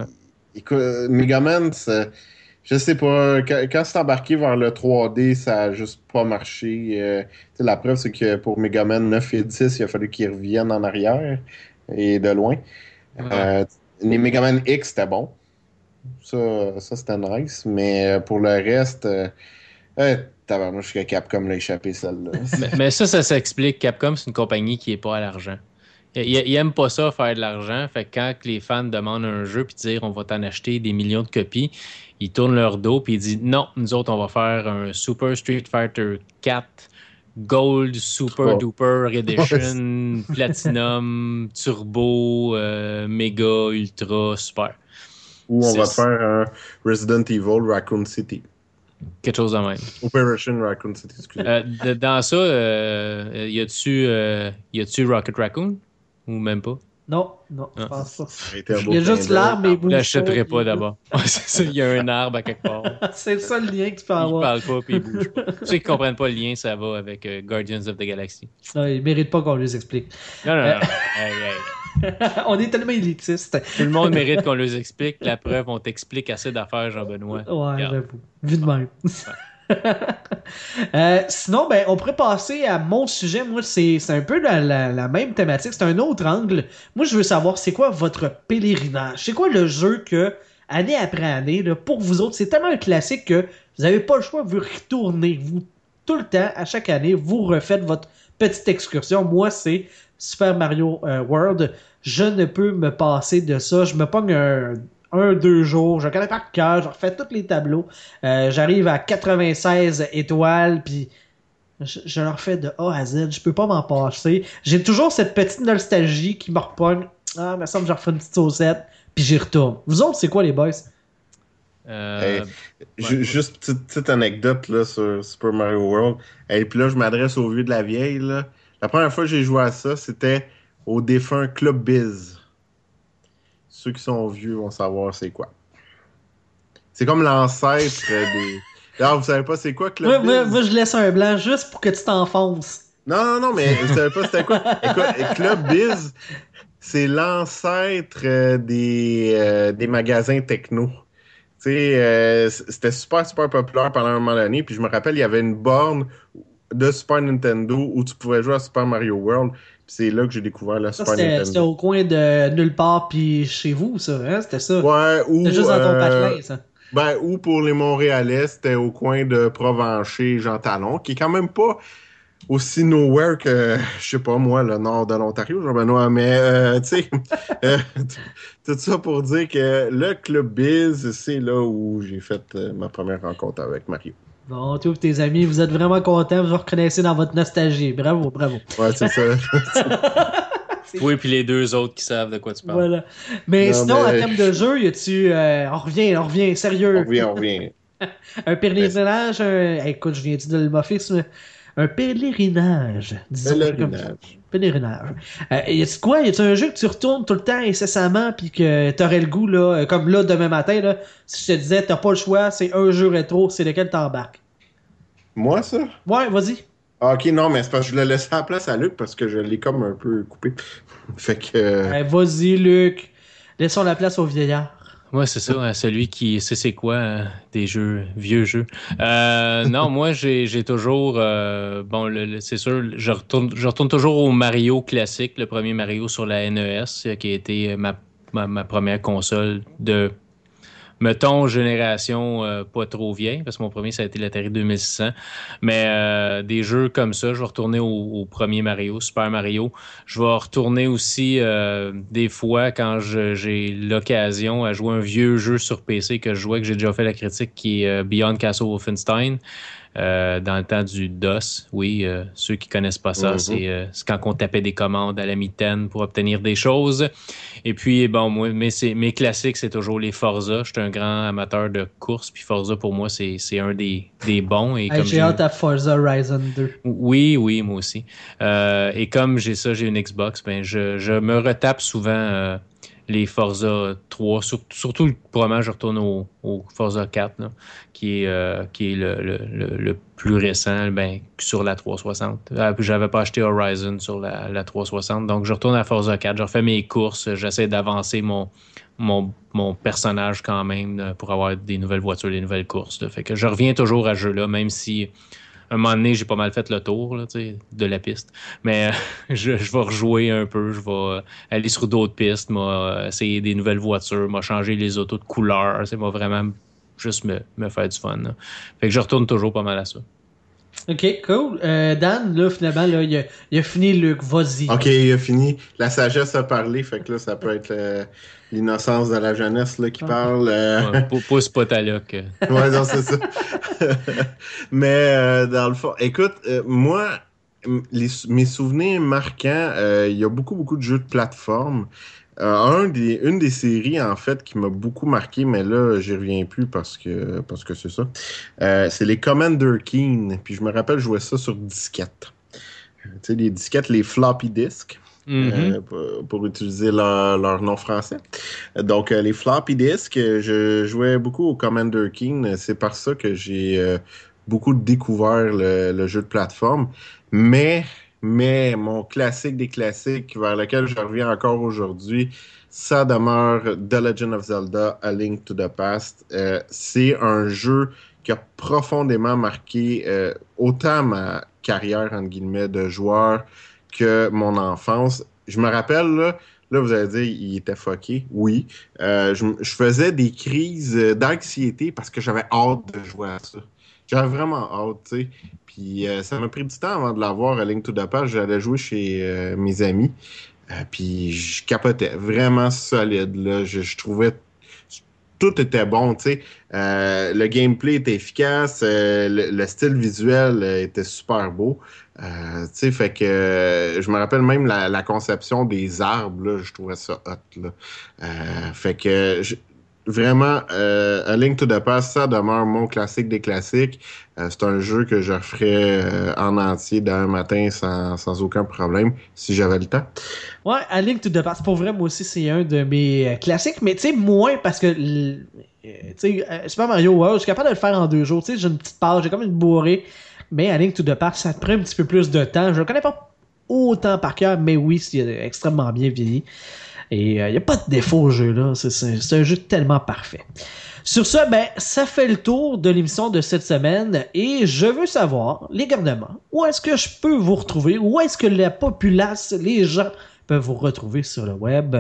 Écoute, Megaman, je sais pas, quand, c'est embarqué vers le 3D, ça a juste pas marché. Euh, la preuve, c'est que pour Megaman 9 et 10, il a fallu qu'ils reviennent en arrière et de loin. les Megaman X, c'était bon. Ça, ça c'était nice. Mais pour le reste, Tabarnouche que Capcom l'a échappé celle-là. *laughs* mais, ça, ça s'explique. Capcom, c'est une compagnie qui n'est pas à l'argent. Ils n'aiment pas ça, faire de l'argent. Fait que quand les fans demandent un jeu puis dire on va t'en acheter des millions de copies, ils tournent leur dos puis ils disent non, nous autres, on va faire un Super Street Fighter 4 Gold Super Duper *laughs* Edition, Platinum, Turbo, euh, Mega, Ultra, Super. Ou on va faire un Resident Evil Raccoon City. Quelque chose de même. Operation Raccoon City, euh, dans ça, euh, y a-tu euh, Rocket Raccoon? Ou même pas? Non, non, je ah. pense pas. Il y a juste l'arbre et vous. Je l'achèterai pas d'abord. *laughs* Il y a un arbre à quelque part. *laughs* c'est ça le lien que tu peux avoir. Il parle pas puis il bouge pas. *laughs* Ceux qui comprennent pas le lien, ça va avec euh, Guardians of the Galaxy. Non, ils méritent pas qu'on les explique. Non, non, non. on est tellement élitistes. Tout le monde mérite qu'on les explique. La preuve, on t'explique assez d'affaires, Jean-Benoît. Ouais, j'avoue. Vu de même. Euh, sinon, ben, on pourrait passer à mon sujet. Moi, c'est un peu la, même thématique. C'est un autre angle. Moi, je veux savoir, c'est quoi votre pèlerinage? C'est quoi le jeu que, année après année, pour vous autres, c'est tellement un classique que vous n'avez pas le choix, vous retournez. Vous, tout le temps, à chaque année, vous refaites votre petite excursion. Moi, c'est Super Mario euh, World. Je ne peux me passer de ça. Je me pogne un un, deux jours. Je connais par cœur, je refais tous les tableaux. Euh, j'arrive à 96 étoiles, puis je, leur fais de A à Z. Je peux pas m'en passer. J'ai toujours cette petite nostalgie qui me repogne. Ah, mais ça me je refais une petite saucette, puis j'y retourne. Vous autres, c'est quoi les boys? Euh, juste petite, petite anecdote là, sur Super Mario World. Et puis là, je m'adresse au vieux de la vieille. La première fois que j'ai joué à ça, c'était au défunt Club Biz. Ceux qui sont vieux vont savoir c'est quoi. C'est comme l'ancêtre des. *laughs* Alors, vous savez pas c'est quoi Club Moi, Biz? moi, moi, je laisse un blanc juste pour que tu t'enfonces. Non, non, non, mais vous savez pas c'était quoi? Écoute, Club Biz, c'est l'ancêtre euh, des, euh, des magasins techno. Tu sais, euh, c'était super, super populaire pendant un moment donné. Puis je me rappelle, il y avait une borne de Super Nintendo où tu pouvais jouer à Super Mario World. C'est là que j'ai découvert la Ça, Super c'était au coin de nulle part, puis chez vous, ça, hein? C'était ça. Ouais, ou, C'était juste dans ton euh, patelin, ça. ben, ou pour les Montréalais, c'était au coin de Provencher, Jean Talon, qui est quand même pas aussi nowhere que, je sais pas moi, le nord de l'Ontario, Jean-Benoît, mais euh, tu sais, *laughs* euh, tout ça pour dire que le Club Biz, c'est là où j'ai fait euh, ma première rencontre avec Mario. Bon, et tes amis, vous êtes vraiment contents, vous vous reconnaissez dans votre nostalgie. Bravo, bravo. Ouais, c'est ça. *laughs* Oui, puis les deux autres qui savent de quoi tu parles. Voilà. Mais Non, sinon, mais- en termes de jeu, y a-tu. euh, on revient, on revient, sérieux? on revient, on revient. *laughs* Un pèlerinage, un... hey, écoute, je viens de le moffer, mais un pèlerinage. Disons. Pèlerinage. Pèlerinage. Euh, y a-tu quoi? Y a-tu un jeu que tu retournes tout le temps incessamment puis que t'aurais le goût, là, euh, comme là, demain matin, là, si je te disais, t'as pas le choix, c'est un jeu rétro, c'est lequel t'embarques? Moi, ça? Ouais, vas-y. Ah, ok, non, mais c'est parce que je l'ai laissé à la place à Luc parce que je l'ai comme un peu coupé. *laughs* fait que. euh, Euh, vas-y, Luc. Laissons la place au vieillard. Ouais, c'est ça, hein, celui qui sait c'est quoi hein, des jeux, vieux jeux. Euh, non, moi j'ai toujours euh, bon, c'est sûr, je retourne, je retourne toujours au Mario classique, le premier Mario sur la NES, euh, qui a été ma, ma première console de mettons génération euh, pas trop vieille, parce que mon premier ça a été l'Atari 2600. Mais euh, des jeux comme ça, je vais retourner au, premier Mario, Super Mario. Je vais retourner aussi euh, des fois quand j'ai l'occasion à jouer un vieux jeu sur PC que je jouais, que j'ai déjà fait la critique, qui est euh, Beyond Castle Wolfenstein. Euh, dans le temps du DOS, oui, euh, ceux qui connaissent pas ça, Mhm. c'est euh, c'est quand on tapait des commandes à la mitaine pour obtenir des choses. Et puis, bon, moi, mais c'est- mes classiques, c'est toujours les Forza. Je suis un grand amateur de course, puis Forza, pour moi, c'est c'est un des, des bons. Et Hey, J'ai j'ai- hâte à Forza Horizon 2. oui, oui, moi aussi. Euh, et comme j'ai ça, j'ai une Xbox, ben je, je me retape souvent euh, les Forza 3. Sur- surtout, probablement, je retourne au, Forza 4, là, qui est, euh, qui est le, le, le, plus récent ben, sur la 360. Euh, J'avais pas acheté Horizon sur la, la 360, donc je retourne à Forza 4. Je refais mes courses, j'essaie d'avancer mon, mon, mon personnage quand même euh, pour avoir des nouvelles voitures, des nouvelles courses. je reviens toujours à ce jeu-là, même si un moment donné, j'ai pas mal fait le tour de la piste. Mais euh, *laughs* je, vais rejouer un peu, je vais euh, aller sur d'autres pistes, moi, euh, essayer des nouvelles voitures, moi, changer les autos de couleur, c'est moi vraiment juste me, me faire du fun. Fait que je retourne toujours pas mal à ça. Ok, cool. Euh, Dan, là, finalement, là, il, a, il a fini, Luc. Vas-y. Ok, il a fini. La sagesse a parlé, fait que là, ça peut être euh, l'innocence de la jeunesse là, qui Ah. parle. euh. Ouais, *laughs* pou- pousse pas ta loc. euh. ouais, non, c'est ça. *laughs* Mais euh, dans le fond, écoute, euh, moi, les mes souvenirs marquants, euh, il y a beaucoup, beaucoup de jeux de plateforme. Euh, un des, une des séries, en fait, qui m'a beaucoup marqué, mais là, j'y reviens plus parce que parce que c'est ça. euh, c'est les Commander Keen. Puis je me rappelle jouer ça sur disquette. Tu sais, les disquettes, les floppy disks. Mhm. Euh, pour, pour utiliser leur, leur nom français. Donc, euh, les floppy disks, euh, je jouais beaucoup au Commander King. C'est par ça que j'ai euh, beaucoup découvert le, le jeu de plateforme. Mais, mais mon classique des classiques vers lequel je reviens encore aujourd'hui, ça demeure The Legend of Zelda A Link to the Past. Euh, C'est un jeu qui a profondément marqué euh, autant ma carrière, entre guillemets, de joueur que mon enfance. Je me rappelle, là, là vous allez dire, il était fucké. Oui. Euh, je, je faisais des crises d'anxiété parce que j'avais hâte de jouer à ça. J'avais vraiment hâte, tu sais. Puis euh, ça m'a pris du temps avant de l'avoir à Link to the Past. J'allais jouer chez euh, mes amis. Euh, puis je capotais. Vraiment solide, là. Je, trouvais tout était bon. Euh, le gameplay était efficace, euh, le, le style visuel euh, était super beau. Euh, tu sais, fait que euh, je me rappelle même la, conception des arbres, là, je trouvais ça hot. Euh, fait que vraiment, euh, A Link to the Past, ça demeure mon classique des classiques. Euh, c'est un jeu que je referais euh, en entier d'un matin sans, sans, aucun problème, si j'avais le temps. Ouais, A Link to the Past, pour vrai, moi aussi, c'est un de mes classiques, mais tu sais, moins parce que, tu sais, Super Mario World, je suis capable de le faire en deux jours. Tu sais, j'ai une petite page, j'ai comme une bourrée, mais A Link to the Past, ça te prend un petit peu plus de temps. Je le connais pas autant par cœur, mais oui, c'est extrêmement bien vieilli. Et il euh, n'y a pas de défaut au jeu-là. C'est un jeu tellement parfait. Sur ce, ben, ça fait le tour de l'émission de cette semaine et je veux savoir, les garnements, où est-ce que je peux vous retrouver? Où est-ce que la populace, les gens peuvent vous retrouver sur le web?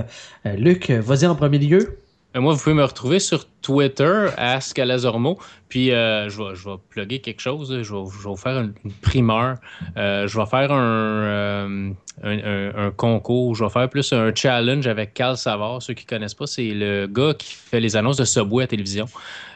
Euh, Luc, vas-y en premier lieu. Euh, moi, vous pouvez me retrouver sur Twitter, à Scalazormo. Puis, euh, je, vais, plugger quelque chose. Je vais, vous faire une, primeur. Euh, je vais faire un, un, concours. Je vais faire plus un challenge avec Carl Savard. Ceux qui ne connaissent pas, c'est le gars qui fait les annonces de Subway à télévision.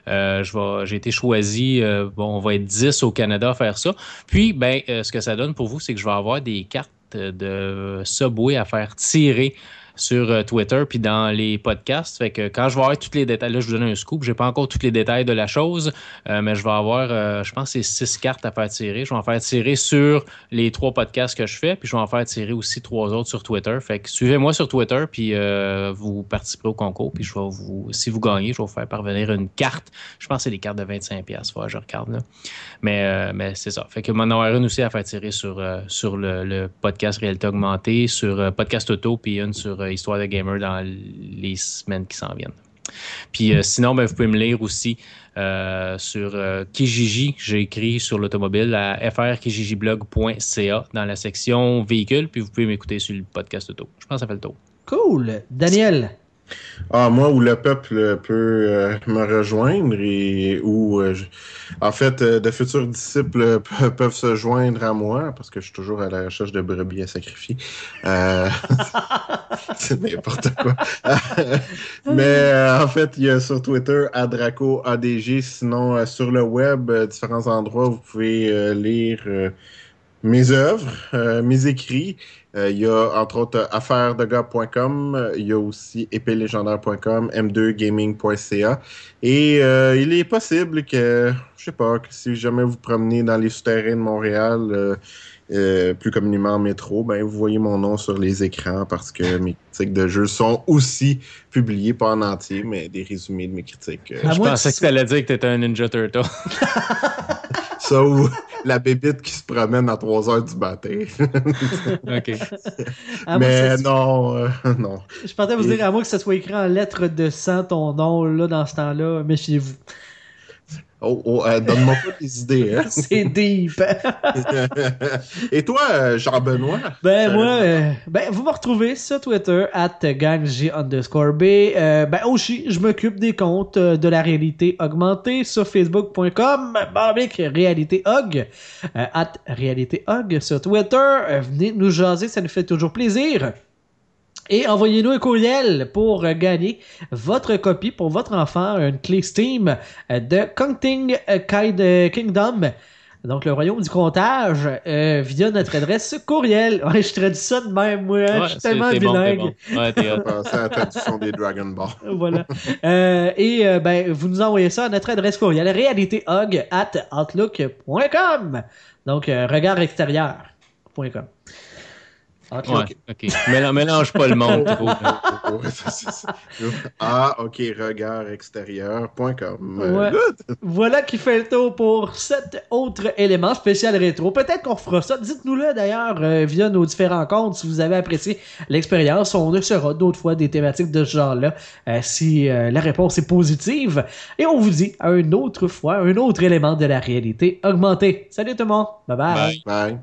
j'ai été choisi. bon, on va être 10 au Canada à faire ça. Puis, ben, ce que ça donne pour vous, c'est que je vais avoir des cartes de Subway à faire tirer sur euh, Twitter puis dans les podcasts. Fait que quand je vais avoir tous les détails, là, je vous donne un scoop. J'ai pas encore tous les détails de la chose, euh, mais je vais avoir, euh, je pense, c'est six cartes à faire tirer. Je vais en faire tirer sur les trois podcasts que je fais, puis je vais en faire tirer aussi trois autres sur Twitter. Fait que suivez-moi sur Twitter, puis vous participerez au concours, puis je vais vous, si vous gagnez, je vais vous faire parvenir une carte. Je pense que c'est des cartes de 25 pièces. je regarde là. Mais, c'est ça. Fait que m'en avoir une aussi à faire tirer sur, sur le, podcast Réalité Augmentée, sur Podcast Auto, puis une sur histoire de gamer dans les semaines qui s'en viennent. Puis euh, sinon, ben, vous pouvez me lire aussi euh, sur Kijiji, j'ai écrit sur l'automobile à frkijijiblog.ca dans la section véhicule, puis vous pouvez m'écouter sur le podcast auto. Je pense que ça fait le tour. Cool. Daniel. Ah, moi, où le peuple peut euh, me rejoindre et où, euh, en fait, euh, de futurs disciples peuvent se joindre à moi parce que je suis toujours à la recherche de brebis à sacrifier. *laughs* C'est n'importe quoi. *laughs* Mais en fait, il y a sur Twitter Adraco ADG. Sinon, sur le web, différents endroits, vous pouvez lire mes œuvres, mes écrits. Euh, il y a entre autres affairesdegars.com, il y a aussi épélégendaire.com, m2gaming.ca. Et euh, il est possible que, je sais pas, que si jamais vous promenez dans les souterrains de Montréal, euh, plus communément en métro, ben vous voyez mon nom sur les écrans parce que mes *laughs* critiques de jeux sont aussi publiées, pas en entier, mais des résumés de mes critiques. je pensais que tu allais dire que tu étais un Ninja Turtle. *laughs* Ça ou *laughs* la bébite qui se promène à 3 heures du matin. *laughs* OK. Mais non, euh, *laughs* non. Je pensais vous dire, à moi que ça soit écrit en lettres de sang ton nom, là, dans ce temps-là, méfiez-vous. Oh, oh euh, donne-moi pas des idées. Hein? *laughs* C'est deep. *laughs* Et toi, Jean-Benoît? Ben, moi, euh, ben, vous me retrouvez sur Twitter, at underscore B. Euh, ben, aussi, je m'occupe des comptes de la réalité augmentée sur facebook.com, barbic réalité hog, at réalité hog sur Twitter. venez nous jaser, ça nous fait toujours plaisir. Et envoyez-nous un courriel pour gagner votre copie pour votre enfant, une clé Steam de Counting Kingdom. Donc, le royaume du comptage euh, via notre adresse courriel. *laughs* Ouais, je traduis ça de même, moi. je suis tellement bilingue. Bon, ouais, t'es à la traduction des Dragon Ball. *laughs* voilà. Euh, et euh, ben, vous nous envoyez ça à notre adresse courriel réalitéhog at outlook.com. Donc, regard extérieur.com. Ok, ouais, ok. Mélange, pas le *laughs* monde trop. ah, ok, regard extérieur.com. Ouais. Voilà qui fait le tour pour cet autre élément spécial rétro. Peut-être qu'on fera ça. Dites-nous-le d'ailleurs euh, via nos différents comptes si vous avez apprécié l'expérience. On ne sera d'autres fois des thématiques de ce genre-là euh, si euh, la réponse est positive. Et on vous dit à une autre fois un autre élément de la réalité augmentée. Salut tout le monde. bye. Bye. bye.